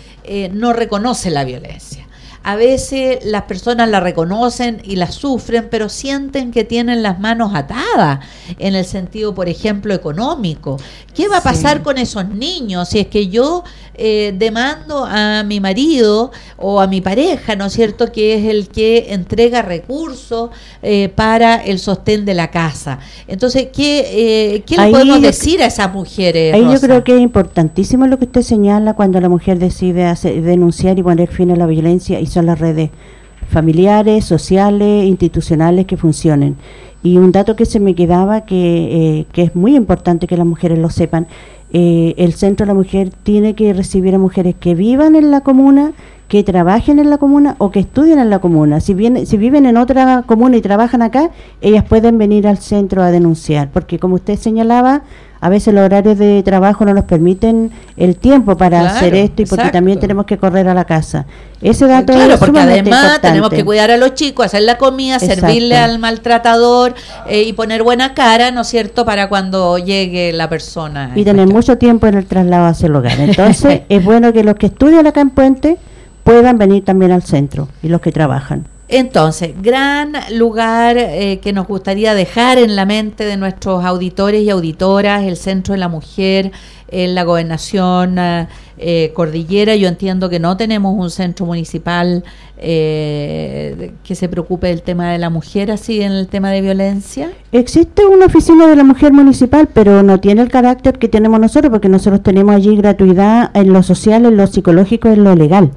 no reconoce la violencia a veces las personas la reconocen y la sufren, pero sienten que tienen las manos atadas en el sentido, por ejemplo, económico. ¿Qué va a pasar con esos niños si es que yo eh, demando a mi marido o a mi pareja, ¿no es cierto?, que es el que entrega recursos eh, para el sostén de la casa. Entonces, ¿qué, eh, ¿qué le podemos decir a esas mujeres? Ahí yo creo que es importantísimo lo que usted señala cuando la mujer decide hacer, denunciar y poner fin a la violencia y son las redes familiares, sociales, institucionales que funcionen. Y un dato que se me quedaba, que, eh, que es muy importante que las mujeres lo sepan, eh, el Centro de la Mujer tiene que recibir a mujeres que vivan en la comuna, que trabajen en la comuna o que estudien en la comuna. Si, bien, si viven en otra comuna y trabajan acá, ellas pueden venir al centro a denunciar, porque como usted señalaba, a veces los horarios de trabajo no nos permiten el tiempo para hacer esto y porque también tenemos que correr a la casa. Ese dato claro, es porque además tenemos que cuidar a los chicos, hacer la comida, servirle al maltratador eh, y poner buena cara, ¿no es cierto?, para cuando llegue la persona. Y tener mucho tiempo en el traslado hacia el hogar. Entonces, [laughs] es bueno que los que estudian acá en Puente puedan venir también al centro y los que trabajan. Entonces, gran lugar eh, que nos gustaría dejar en la mente de nuestros auditores y auditoras, el Centro de la Mujer en la Gobernación eh, Cordillera. Yo entiendo que no tenemos un centro municipal eh, que se preocupe del tema de la mujer, así en el tema de violencia. Existe una oficina de la mujer municipal, pero no tiene el carácter que tenemos nosotros, porque nosotros tenemos allí gratuidad en lo social, en lo psicológico, en lo legal.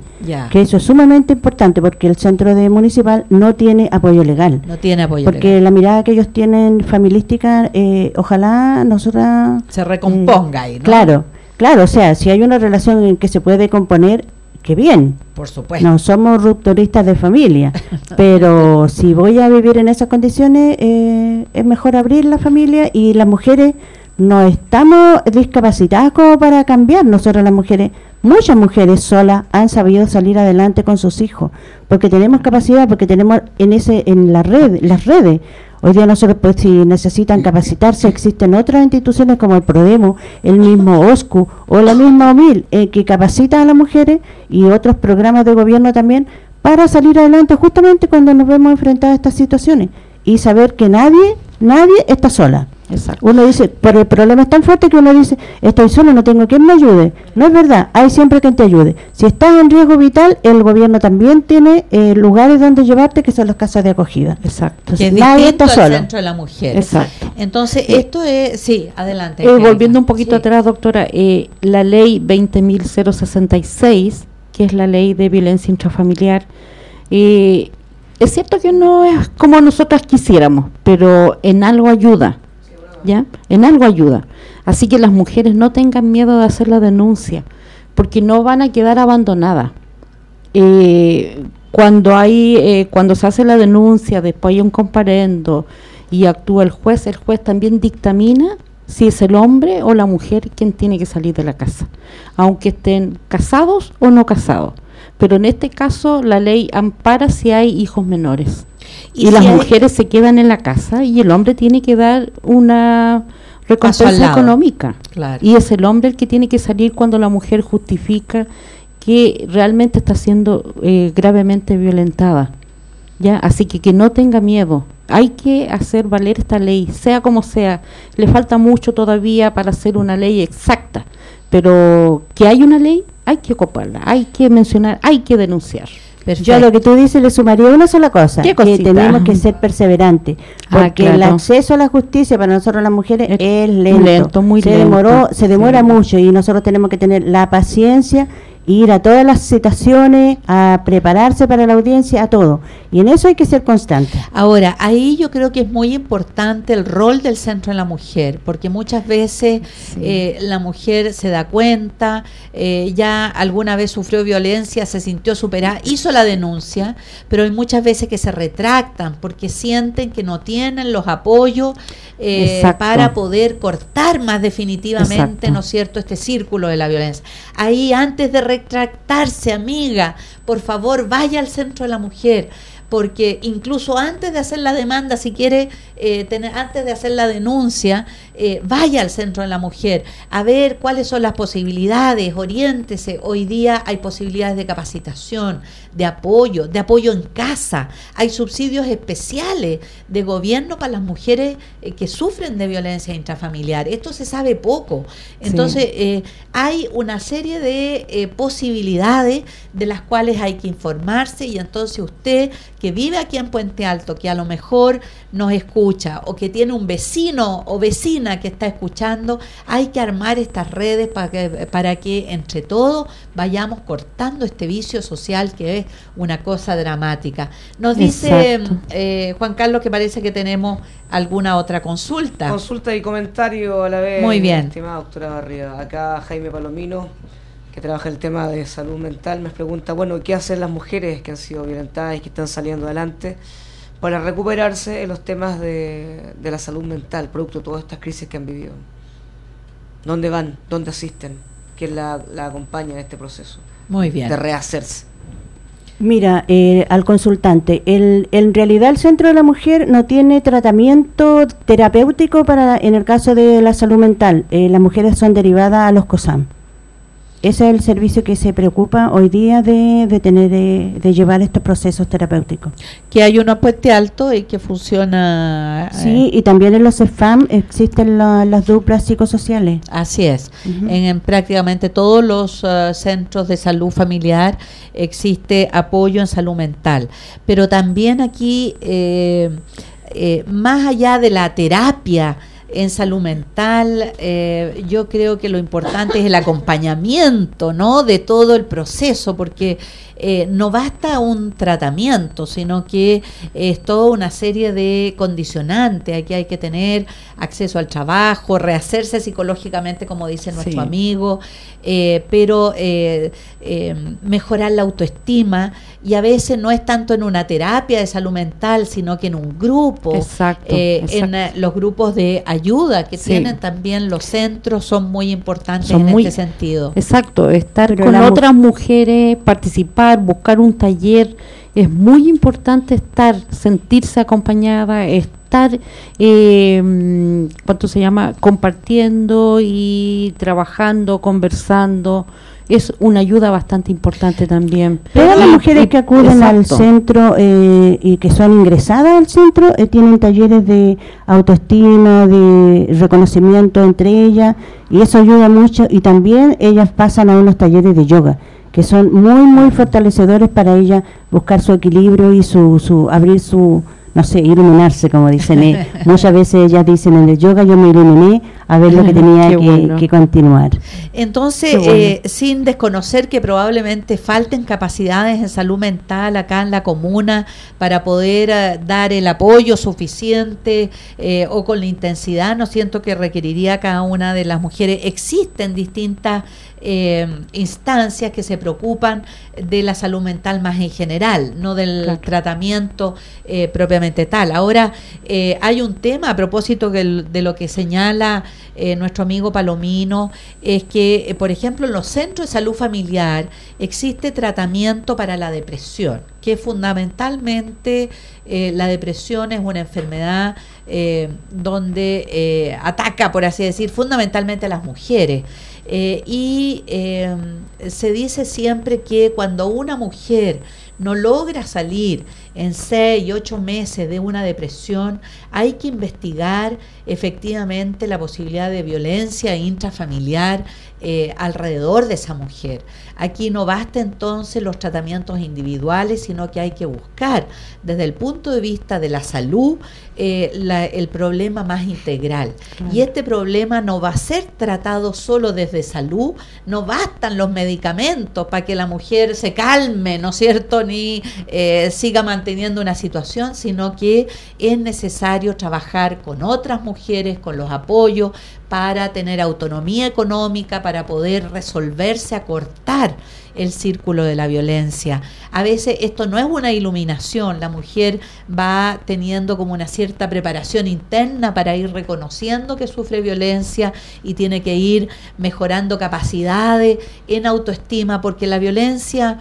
Que eso es sumamente importante, porque el centro de municipal no tiene apoyo legal. No tiene apoyo porque la mirada que ellos tienen familiística, eh, ojalá nosotras... Se recomponga ahí, ¿no? Claro, claro, o sea, si hay una relación en que se puede componer, qué bien. Por supuesto. No somos rupturistas de familia, [laughs] pero si voy a vivir en esas condiciones, eh, es mejor abrir la familia y las mujeres no estamos discapacitadas como para cambiar. Nosotros las mujeres, muchas mujeres solas han sabido salir adelante con sus hijos, porque tenemos capacidad, porque tenemos en ese en la red, las redes. Hoy día nosotros, pues, si necesitan capacitarse, existen otras instituciones como el PRODEMO, el mismo OSCU o la misma OMIL, eh, que capacita a las mujeres y otros programas de gobierno también para salir adelante justamente cuando nos vemos enfrentados a estas situaciones y saber que nadie, nadie está sola. Uno dice, pero el problema es tan fuerte que uno dice, estoy solo, no tengo quien me ayude. No es verdad, hay siempre quien te ayude. Si estás en riesgo vital, el gobierno también tiene eh, lugares donde llevarte, que son las casas de acogida. Exacto. Que nadie está solo. centro de la mujer. Exacto. Entonces, esto es, sí, adelante. Eh, volviendo un poquito atrás, doctora, eh, la ley 20.066, que es la ley de violencia intrafamiliar, es cierto que no es como nosotras quisiéramos, pero en algo ayuda ¿ya? En algo ayuda. Así que las mujeres no tengan miedo de hacer la denuncia, porque no van a quedar abandonadas. Eh, cuando hay eh, cuando se hace la denuncia, después hay un comparendo y actúa el juez, el juez también dictamina si es el hombre o la mujer quien tiene que salir de la casa, aunque estén casados o no casados. Pero en este caso la ley ampara si hay hijos menores. Y, las mujeres se quedan en la casa y el hombre tiene que dar una recompensa económica. Y es el hombre el que tiene que salir cuando la mujer justifica que realmente está siendo eh, gravemente violentada. ¿ya? Así que que no tenga miedo. Hay que hacer valer esta ley, sea como sea. Le falta mucho todavía para hacer una ley exacta, pero que hay una ley, hay que ocuparla, hay que mencionar, hay que denunciar. Yo a lo que tú dices le sumaría una sola cosa, que tenemos que ser perseverantes, ah, porque el acceso a la justicia para nosotros las mujeres es, lento, muy se demoró, se demora mucho y nosotros tenemos que tener la paciencia ir a todas las citaciones, a prepararse para la audiencia, a todo. Y en eso hay que ser constante. Ahora, ahí yo creo que es muy importante el rol del centro en la mujer, porque muchas veces eh, la mujer se da cuenta, eh, ya alguna vez sufrió violencia, se sintió superada, hizo la denuncia, pero hay muchas veces que se retractan porque sienten que no tienen los apoyos eh, para poder cortar más definitivamente, ¿no es cierto?, este círculo de la violencia. Ahí antes de retractarse, amiga, por favor, vaya al centro de la mujer porque incluso antes de hacer la demanda, si quiere, eh, tener, antes de hacer la denuncia, eh, vaya al centro de la mujer a ver cuáles son las posibilidades, oriéntese. Hoy día hay posibilidades de capacitación, de apoyo, de apoyo en casa. Hay subsidios especiales de gobierno para las mujeres eh, que sufren de violencia intrafamiliar. Esto se sabe poco. Entonces, hay una serie de posibilidades de las cuales hay que informarse y entonces usted que vive aquí en Puente Alto, que a lo mejor nos escucha o que tiene un vecino o vecina que está escuchando, hay que armar estas redes para que, para que entre todos vayamos cortando este vicio social que es una cosa dramática. Nos dice eh, Juan Carlos que parece que tenemos alguna otra consulta. Consulta y comentario a la vez. Muy bien. Estimada doctora Barriga, acá Jaime Palomino que trabaja el tema de salud mental, me pregunta, bueno, ¿qué hacen las mujeres que han sido violentadas y que están saliendo adelante para recuperarse en los temas de, la salud mental, producto de todas estas crisis que han vivido? ¿Dónde van? ¿Dónde asisten? ¿Quién la, acompaña en este proceso? Muy bien. De rehacerse. Mira, eh, al consultante, el, en realidad el Centro de la Mujer no tiene tratamiento terapéutico para en el caso de la salud mental. Eh, las mujeres son derivadas a los COSAM. Ese es el servicio que se preocupa hoy día de, tener de, llevar estos procesos terapéuticos. Que hay uno Puente Alto y que funciona. Sí, eh, y también en los CEFAM existen las duplas psicosociales. Así es. en, prácticamente todos los eh, centros de salud familiar existe apoyo en salud mental. Pero también aquí, eh, más allá de la terapia, en salud mental. Eh, yo creo que lo importante es el acompañamiento, ¿no? De todo el proceso, porque eh, no basta un tratamiento, sino que es toda una serie de condicionantes. Aquí hay que tener acceso al trabajo, rehacerse psicológicamente, como dice nuestro amigo, eh, pero eh, mejorar la autoestima. Y a veces no es tanto en una terapia de salud mental, sino que en un grupo, en los grupos de ayuda que tienen también los centros son muy importantes en este sentido. Exacto, estar con otras mujeres, participar buscar un taller, es muy importante estar, sentirse acompañada, estar, eh, ¿cuánto se llama? Compartiendo y trabajando, conversando. Es una ayuda bastante importante también. Todas las mujeres que acuden al centro eh, y que son ingresadas al centro eh, tienen talleres de autoestima, de reconocimiento entre ellas y eso ayuda mucho y también ellas pasan a unos talleres de yoga que son muy, muy fortalecedores para ella buscar su equilibrio y su, su abrir su, no sé, iluminarse, como dicen. Eh. [laughs] Muchas veces ellas dicen en el yoga yo me iluminé a ver lo que tenía [laughs] que, continuar. Entonces, eh, sin desconocer que probablemente falten capacidades en salud mental acá en la comuna para poder eh, dar el apoyo suficiente o con la intensidad, no siento que requeriría cada una de las mujeres. Existen distintas instancias que se preocupan de la salud mental más en general, no del tratamiento propiamente tal. Ahora, eh, hay un tema a propósito de, lo que señala eh, nuestro amigo Palomino, es que, eh, por ejemplo, en los centros de salud familiar existe tratamiento para la depresión, que fundamentalmente la depresión es una enfermedad donde ataca, por así decir, fundamentalmente a las mujeres. Y se dice siempre que cuando una mujer no logra salir en seis, y ocho meses de una depresión, hay que investigar efectivamente la posibilidad de violencia intrafamiliar eh, alrededor de esa mujer. Aquí no basta entonces los tratamientos individuales, sino que hay que buscar desde el punto de vista de la salud eh, el problema más integral. Y este problema no va a ser tratado solo desde salud, no bastan los medicamentos para que la mujer se calme, ¿no es cierto?, ni eh, siga manteniendo una situación, sino que es necesario trabajar con otras mujeres, con los apoyos, para tener autonomía económica, para poder resolverse, acortar el círculo de la violencia. A veces esto no es una iluminación, la mujer va teniendo como una cierta preparación interna para ir reconociendo que sufre violencia y tiene que ir mejorando capacidades en autoestima, porque la violencia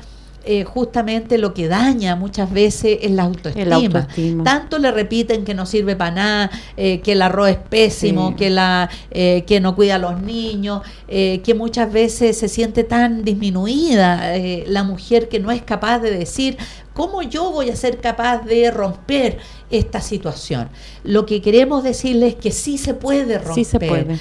eh, justamente lo que daña muchas veces es la autoestima. Tanto le repiten que no sirve para nada, eh, que el arroz es pésimo, que, la, eh, que no cuida a los niños, que muchas veces se siente tan disminuida la mujer que no es capaz de decir, ¿Cómo yo voy a ser capaz de romper esta situación? Lo que queremos decirles es que sí se puede romper. Sí se puede.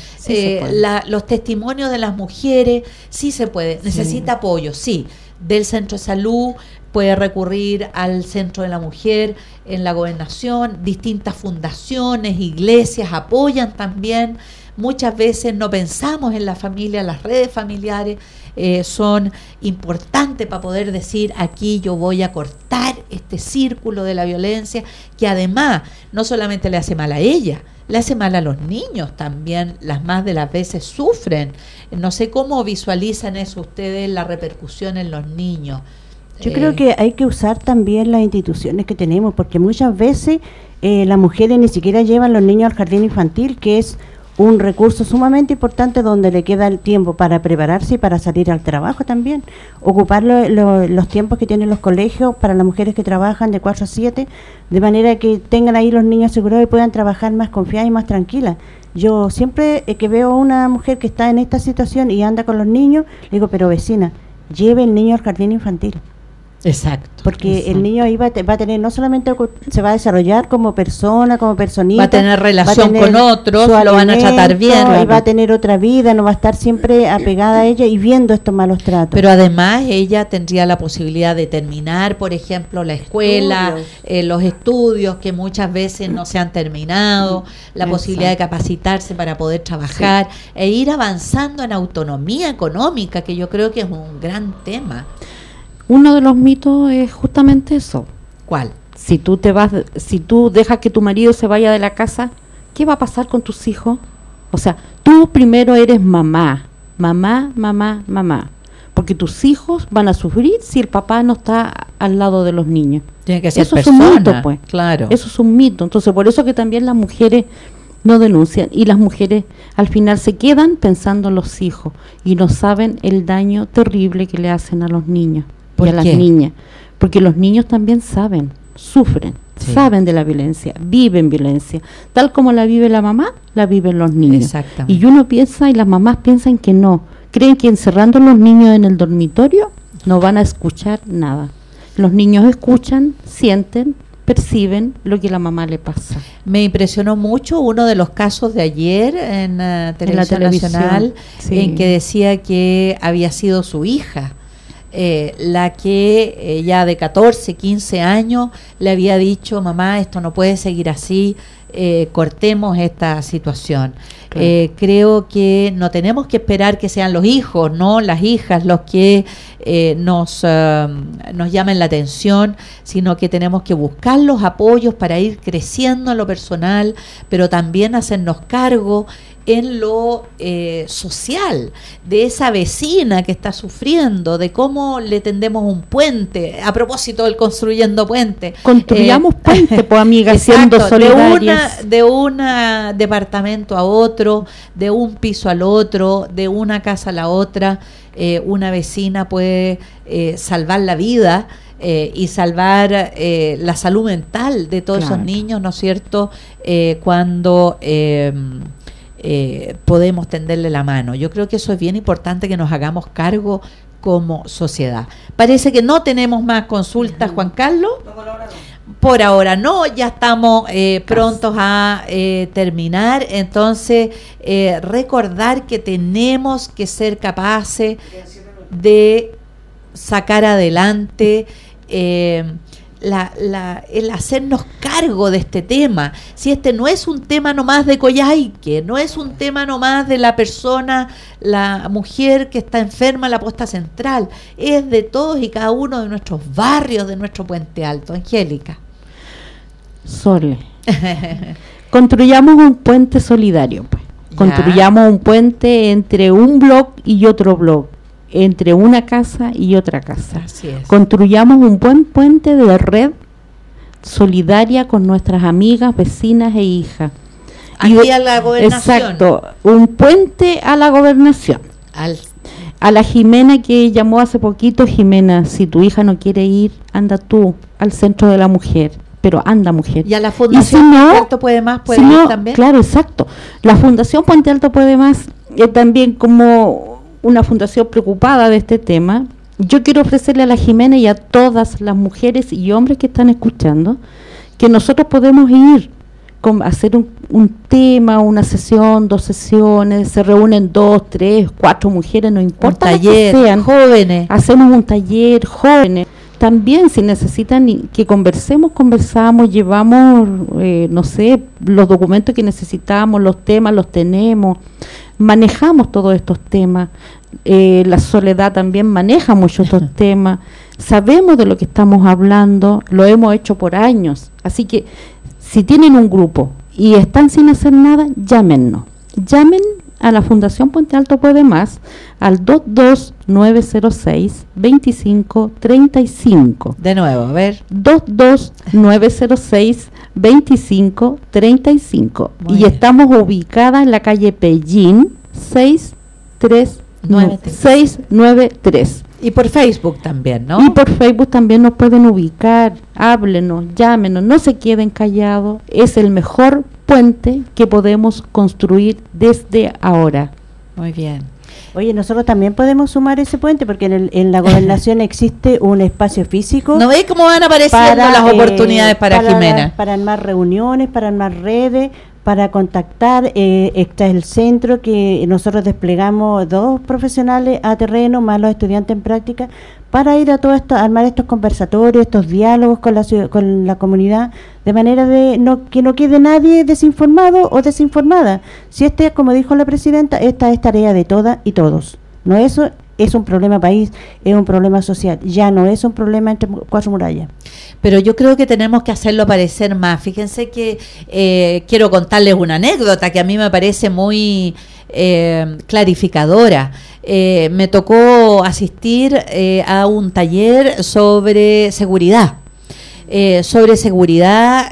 los testimonios de las mujeres, sí se puede. Necesita apoyo, sí del centro de salud, puede recurrir al centro de la mujer en la gobernación, distintas fundaciones, iglesias apoyan también. Muchas veces no pensamos en la familia, las redes familiares eh, son importantes para poder decir aquí yo voy a cortar este círculo de la violencia que además no solamente le hace mal a ella, le hace mal a los niños también, las más de las veces sufren. No sé cómo visualizan eso ustedes, la repercusión en los niños. Yo creo eh, que hay que usar también las instituciones que tenemos, porque muchas veces eh, las mujeres ni siquiera llevan los niños al jardín infantil, que es un recurso sumamente importante donde le queda el tiempo para prepararse y para salir al trabajo también. Ocupar los tiempos que tienen los colegios para las mujeres que trabajan de 4 a 7, de manera que tengan ahí los niños asegurados y puedan trabajar más confiadas y más tranquilas. Yo siempre eh, que veo una mujer que está en esta situación y anda con los niños, le digo, pero vecina, lleve el niño al jardín infantil. Exacto. Porque el niño ahí va, a tener, no solamente se va a desarrollar como persona, como personita. Va a tener relación con otros, lo van a tratar bien. Y va a tener otra vida, no va a estar siempre apegada a ella y viendo estos malos tratos. Pero además ella tendría la posibilidad de terminar, por ejemplo, la escuela, eh, los estudios que muchas veces no se han terminado, la posibilidad de capacitarse para poder trabajar e ir avanzando en autonomía económica, que yo creo que es un gran tema. Uno de los mitos es justamente eso. ¿Cuál? Si tú te vas, si tú dejas que tu marido se vaya de la casa, ¿qué va a pasar con tus hijos? O sea, tú primero eres mamá, mamá, mamá, mamá, porque tus hijos van a sufrir si el papá no está al lado de los niños. Tiene que ser eso es un mito, pues. Claro. Eso es un mito. Entonces, por eso que también las mujeres no denuncian y las mujeres al final se quedan pensando en los hijos y no saben el daño terrible que le hacen a los niños y a las niñas. Porque los niños también saben, sufren, saben de la violencia, viven violencia. Tal como la vive la mamá, la viven los niños. Y uno piensa y las mamás piensan que no. Creen que encerrando a los niños en el dormitorio no van a escuchar nada. Los niños escuchan, sienten, perciben lo que la mamá le pasa. Me impresionó mucho uno de los casos de ayer en, uh, televisión, nacional en que decía que había sido su hija eh, la que eh, ya de 14, 15 años le había dicho, mamá, esto no puede seguir así, eh, cortemos esta situación. creo que no tenemos que esperar que sean los hijos, no las hijas los que nos, nos llamen la atención, sino que tenemos que buscar los apoyos para ir creciendo en lo personal, pero también hacernos cargo en lo eh, social, de esa vecina que está sufriendo, de cómo le tendemos un puente, a propósito del construyendo puente. Construyamos eh, [laughs] puente, pues amiga, siendo solidarias. De un departamento a otro, de un piso al otro, de una casa a la otra, eh, una vecina puede salvar la vida. y salvar la salud mental de todos esos niños, ¿no es cierto? cuando eh, podemos tenderle la mano. Yo creo que eso es bien importante que nos hagamos cargo como sociedad. Parece que no tenemos más consultas, Juan Carlos. Por ahora no, ya estamos eh, prontos a eh, terminar. Entonces, recordar que tenemos que ser capaces de sacar adelante la, la, el hacernos cargo de este tema. Si este no es un tema nomás de Coyhaique, no es un tema nomás de la persona, la mujer que está enferma en la posta central, es de todos y cada uno de nuestros barrios, de nuestro puente alto. Angélica. Sole. [laughs] Construyamos un puente solidario, pues. Construyamos un puente entre un blog y otro blog entre una casa y otra casa. Construyamos un buen puente de red solidaria con nuestras amigas, vecinas e hijas. Aquí a la gobernación. Exacto, un puente a la gobernación. a la Jimena que llamó hace poquito, Jimena, si tu hija no quiere ir, anda tú al centro de la mujer pero anda mujer. Y a la Fundación Puente Alto Puede Más puede ir también. Claro, exacto. La Fundación Puente Alto Puede Más es también como una fundación preocupada de este tema, yo quiero ofrecerle a la Jimena y a todas las mujeres y hombres que están escuchando que nosotros podemos ir a hacer un, tema, una sesión, dos sesiones, se reúnen dos, tres, cuatro mujeres, no importa un taller, sean, jóvenes. Hacemos un taller, jóvenes. También si necesitan que conversemos, conversamos, llevamos, eh, no sé, los documentos que necesitamos, los temas los tenemos manejamos todos estos temas. Eh, la soledad también maneja mucho estos temas. Sabemos de lo que estamos hablando, lo hemos hecho por años. Así que si tienen un grupo y están sin hacer nada, llámennos. Llamen a la Fundación Puente Alto Puede Más al 22906 2535. De nuevo, a ver. 22906 2535. Y estamos ubicadas en la calle Pellín 693. Y por Facebook también, ¿no? Y por Facebook también nos pueden ubicar, háblenos, llámenos, no se queden callados. Es el mejor puente que podemos construir desde ahora. Muy bien. Oye, nosotros también podemos sumar ese puente porque en, en la gobernación [laughs] existe un espacio físico. ¿No veis cómo van apareciendo las eh, oportunidades para, Jimena? para armar reuniones, para armar redes, para contactar. Eh, está el centro que nosotros desplegamos dos profesionales a terreno, más los estudiantes en práctica, para ir a todo esto, armar estos conversatorios, estos diálogos con la, con la comunidad, de manera de no, que no quede nadie desinformado o desinformada. Si este, como dijo la presidenta, esta es tarea de todas y todos. No eso es un problema país, es un problema social, ya no es un problema entre cuatro murallas. Pero yo creo que tenemos que hacerlo parecer más. Fíjense que eh, quiero contarles una anécdota que a mí me parece muy eh, clarificadora. Eh, me tocó asistir a un taller sobre seguridad. sobre seguridad,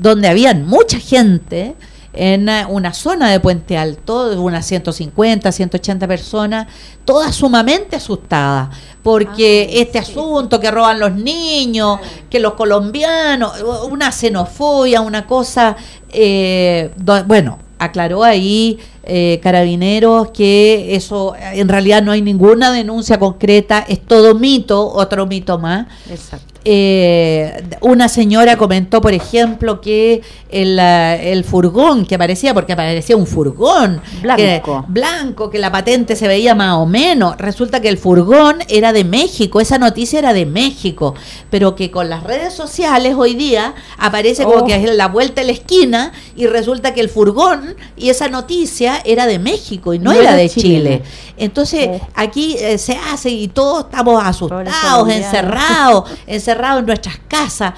donde habían mucha gente, en una zona de Puente Alto, unas 150, 180 personas, todas sumamente asustadas, porque ah, este asunto que roban los niños, que los colombianos, una xenofobia, una cosa, eh, bueno, aclaró ahí eh, Carabineros que eso en realidad no hay ninguna denuncia concreta, es todo mito, otro mito más. Exacto. Eh, una señora comentó, por ejemplo, que el, el, furgón que aparecía, porque aparecía un furgón blanco. Que, blanco, que la patente se veía más o menos, resulta que el furgón era de México, esa noticia era de México, pero que con las redes sociales hoy día aparece como que oh. es la vuelta de la esquina y resulta que el furgón y esa noticia era de México y no, era, de Chile. Entonces, aquí eh, se hace y todos estamos asustados, encerrados, [laughs] encerrados en nuestras casas.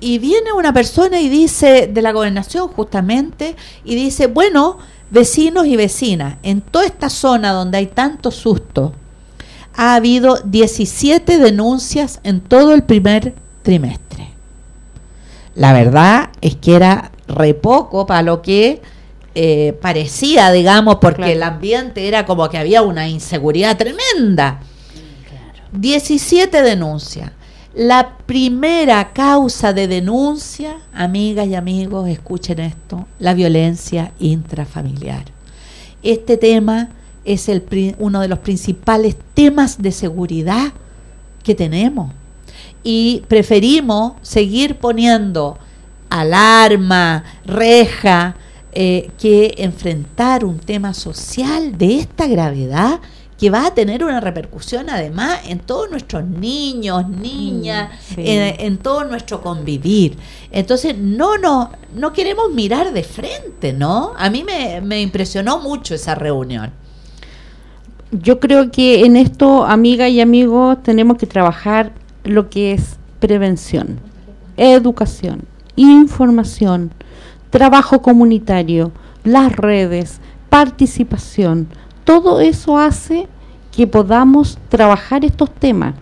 Y viene una persona y dice, de la gobernación justamente, y dice, bueno, vecinos y vecinas, en toda esta zona donde hay tanto susto, ha habido 17 denuncias en todo el primer trimestre. La verdad es que era re poco para lo que eh, parecía, digamos, porque el ambiente era como que había una inseguridad tremenda. 17 denuncias. La primera causa de denuncia, amigas y amigos, escuchen esto, la violencia intrafamiliar. Este tema es el, uno de los principales temas de seguridad que tenemos. Y preferimos seguir poniendo alarma, reja, eh, que enfrentar un tema social de esta gravedad que va a tener una repercusión además en todos nuestros niños, niñas, Mm, sí. en, en todo nuestro convivir. Entonces, no, no, no queremos mirar de frente, ¿no? A mí me, me impresionó mucho esa reunión. Yo creo que en esto, amigas y amigos, tenemos que trabajar lo que es prevención, educación, información, trabajo comunitario, las redes, participación. Todo eso hace que podamos trabajar estos temas.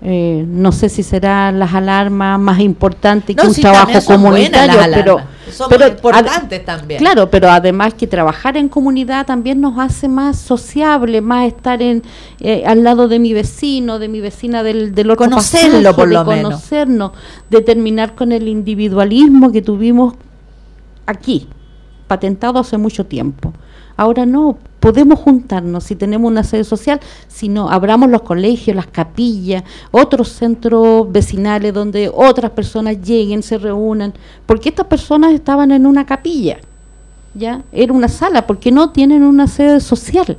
Eh, no sé si serán las alarmas más importantes que un sí, trabajo comunitario, pero. Son importantes también. Claro, pero además que trabajar en comunidad también nos hace más sociable, más estar en eh, al lado de mi vecino, de mi vecina del, del otro Conocerlo, pasaje, por de lo menos. conocernos, de terminar con el individualismo que tuvimos aquí, patentado hace mucho tiempo. Ahora no, podemos juntarnos si tenemos una sede social, si no, abramos los colegios, las capillas, otros centros vecinales donde otras personas lleguen, se reúnan, porque estas personas estaban en una capilla, ¿ya? Era una sala, porque no tienen una sede social.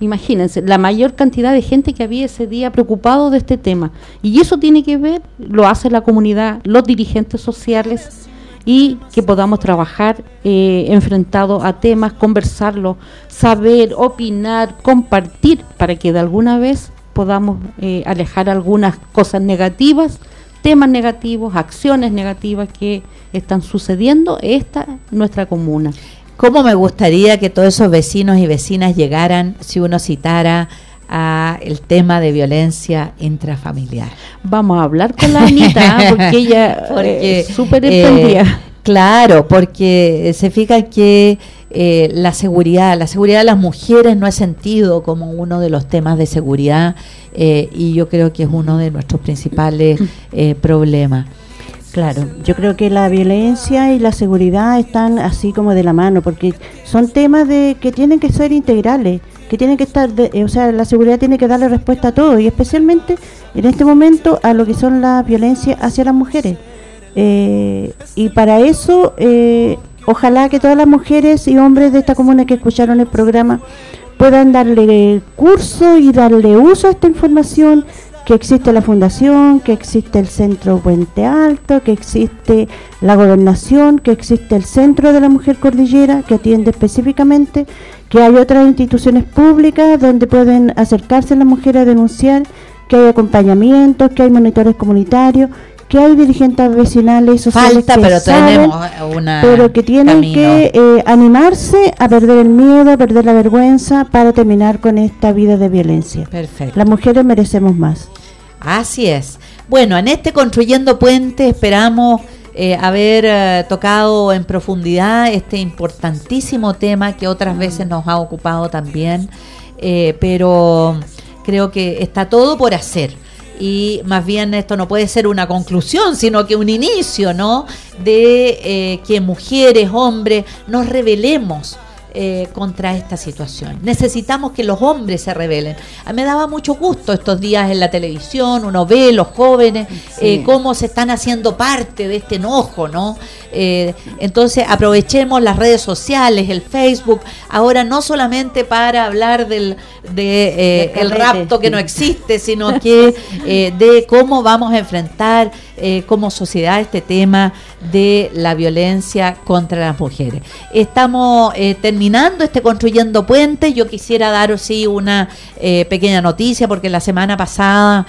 Imagínense, la mayor cantidad de gente que había ese día preocupado de este tema. Y eso tiene que ver, lo hace la comunidad, los dirigentes sociales, y que podamos trabajar eh, enfrentado a temas, conversarlo, saber, opinar, compartir, para que de alguna vez podamos eh, alejar algunas cosas negativas, temas negativos, acciones negativas que están sucediendo en esta nuestra comuna. ¿Cómo me gustaría que todos esos vecinos y vecinas llegaran si uno citara a el tema de violencia intrafamiliar? Vamos a hablar con la Anita, [laughs] porque ella Porque, es súper eh, entendida. Claro, porque se fija que eh, la seguridad, la seguridad de las mujeres no es sentido como uno de los temas de seguridad eh, y yo creo que es uno de nuestros principales [clears throat] eh, problemas. Claro, yo creo que la violencia y la seguridad están así como de la mano, porque son temas de que tienen que ser integrales, que tienen que estar, de- eh, o sea, la seguridad tiene que darle respuesta a todo, y especialmente en este momento a lo que son las violencias hacia las mujeres. Eh, y para eso, eh, ojalá que todas las mujeres y hombres de esta comuna que escucharon el programa puedan darle curso y darle uso a esta información, que existe la fundación, que existe el centro Puente Alto, que existe la gobernación, que existe el centro de la mujer cordillera, que atiende específicamente, que hay otras instituciones públicas donde pueden acercarse las mujeres a denunciar, que hay acompañamientos, que hay monitores comunitarios, que hay dirigentes vecinales y sociales Falta, que pero saben, tenemos una pero que tienen camino. que eh, animarse a perder el miedo, a perder la vergüenza para terminar con esta vida de violencia. Perfecto. Las mujeres merecemos más. Así es. Bueno, en este Construyendo Puente esperamos eh, haber eh, tocado en profundidad este importantísimo tema que otras veces nos ha ocupado también, eh, pero creo que está todo por hacer. Y más bien esto no puede ser una conclusión, sino que un inicio, ¿no? De que mujeres, hombres, nos rebelemos eh, contra esta situación. Necesitamos que los hombres se rebelen. Me daba mucho gusto estos días en la televisión, uno ve los jóvenes, eh, cómo se están haciendo parte de este enojo, ¿no? Eh, entonces aprovechemos las redes sociales, el Facebook, ahora no solamente para hablar del de, el rapto que no existe, sino que de cómo vamos a enfrentar eh, como sociedad este tema de la violencia contra las mujeres. Estamos eh, terminando este Construyendo Puentes. Yo quisiera dar sí una eh, pequeña noticia porque la semana pasada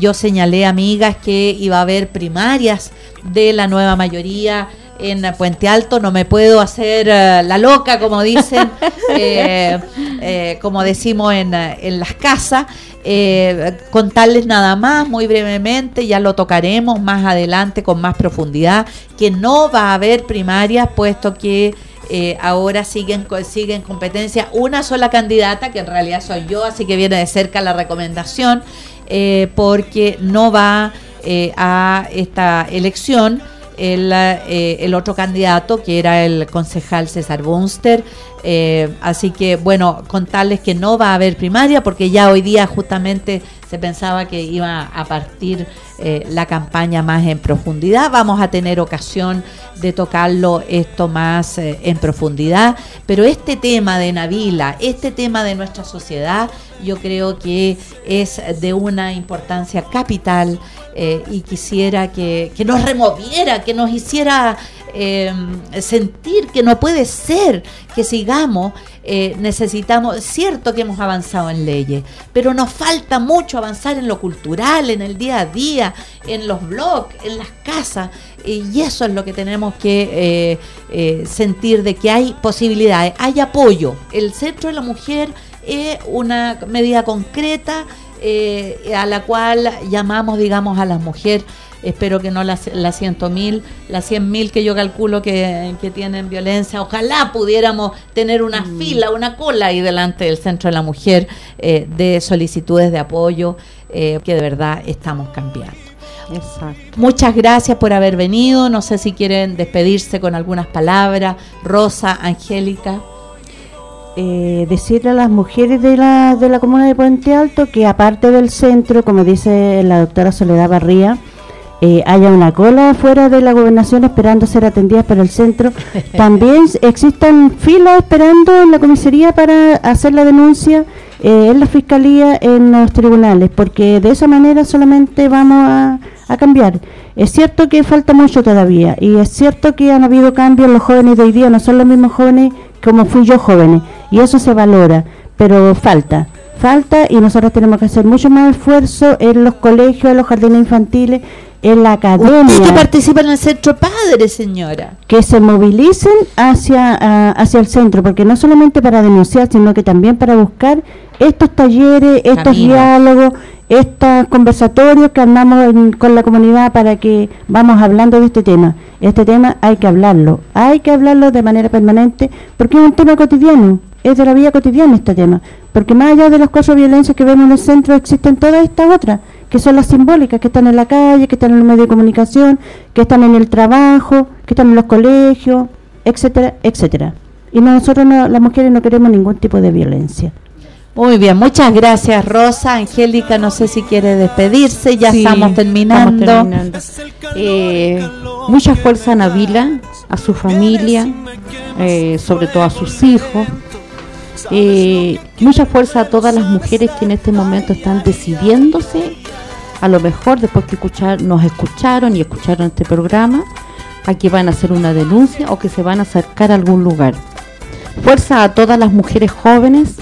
yo señalé, amigas, que iba a haber primarias de la nueva mayoría en Puente Alto, no me puedo hacer eh, la loca, como dicen, [laughs] eh, eh, como decimos en, eh, en las casas. Eh, contarles nada más, muy brevemente, ya lo tocaremos más adelante con más profundidad, que no va a haber primarias, puesto que eh, ahora siguen, co- sigue en competencia una sola candidata, que en realidad soy yo, así que viene de cerca la recomendación, eh, porque no va eh, a esta elección el, eh, el otro candidato, que era el concejal César Bunster. Eh, así que, bueno, contarles que no va a haber primaria, porque ya hoy día justamente se pensaba que iba a partir eh, la campaña más en profundidad. Vamos a tener ocasión de tocarlo esto más en profundidad, pero este tema de Navila, este tema de nuestra sociedad, yo creo que es de una importancia capital eh, y quisiera que, que, nos removiera, que nos hiciera eh, sentir que no puede ser que sigamos, eh, necesitamos, es cierto que hemos avanzado en leyes, pero nos falta mucho avanzar en lo cultural, en el día a día, en los blogs, en las casas, y eso es lo que tenemos que sentir de que hay posibilidades, hay apoyo. El Centro de la Mujer es una medida concreta eh, a la cual llamamos, digamos, a las mujeres, espero que no las, las ciento mil, las cien mil que yo calculo que, tienen violencia, ojalá pudiéramos tener una mm. fila, una cola ahí delante del Centro de la Mujer eh, de solicitudes de apoyo, eh, que de verdad estamos cambiando. Exacto. Muchas gracias por haber venido. No sé si quieren despedirse con algunas palabras. Rosa, Angélica eh, decirle a las mujeres de la, de la comuna de Puente Alto que aparte del centro, como dice la doctora Soledad Barría, eh, haya una cola fuera de la gobernación esperando ser atendidas por el centro. [laughs] También existan filas esperando en la comisaría para hacer la denuncia eh, en la fiscalía, en los tribunales, porque de esa manera solamente vamos a, a cambiar. Es cierto que falta mucho todavía y es cierto que han habido cambios, los jóvenes de hoy día no son los mismos jóvenes como fui yo jóvenes y eso se valora, pero falta, falta y nosotros tenemos que hacer mucho más esfuerzo en los colegios, en los jardines infantiles, en la academia. Usted que participa en el centro padre, señora. Que se movilicen hacia, hacia el centro, porque no solamente para denunciar, sino que también para buscar estos talleres, estos diálogos, estos conversatorios que andamos con la comunidad para que vamos hablando de este tema. Este tema hay que hablarlo, hay que hablarlo de manera permanente, porque es un tema cotidiano es de la vida cotidiana este tema, porque más allá de las cosas de violencia que vemos en el centro existen todas estas otras, que son las simbólicas, que están en la calle, que están en los medios de comunicación, que están en el trabajo, que están en los colegios, etcétera, etcétera. Y nosotros las mujeres no queremos ningún tipo de violencia. Muy bien, muchas gracias Rosa. Angélica, no sé si quiere despedirse, ya estamos terminando. Eh, mucha fuerza a Navila, a su familia, eh, sobre todo a sus hijos, eh, mucha fuerza a todas las mujeres que en este momento están decidiéndose, a lo mejor después que escuchar, nos escucharon y escucharon este programa, a que van a hacer una denuncia o que se van a acercar a algún lugar. Fuerza a todas las mujeres jóvenes,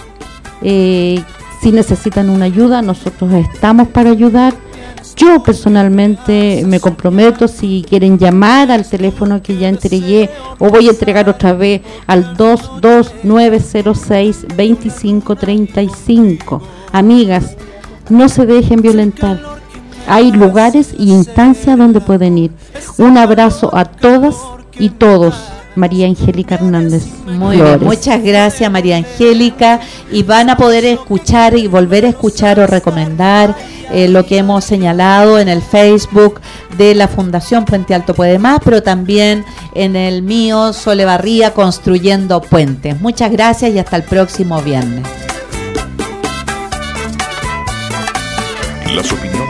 eh, si necesitan una ayuda, nosotros estamos para ayudar yo personalmente me comprometo, si quieren llamar al teléfono que ya entregué o voy a entregar otra vez al 22906-2535. Amigas, no se dejen violentar. Hay lugares y instancias donde pueden ir. Un abrazo a todas y todos. María Angélica Hernández. Muy bien, muchas gracias María Angélica y van a poder escuchar y volver a escuchar o recomendar eh, lo que hemos señalado en el Facebook de la Fundación Puente Alto Puede Más, pero también en el mío Sole Barría Construyendo Puentes. Muchas gracias y hasta el próximo viernes. Las opiniones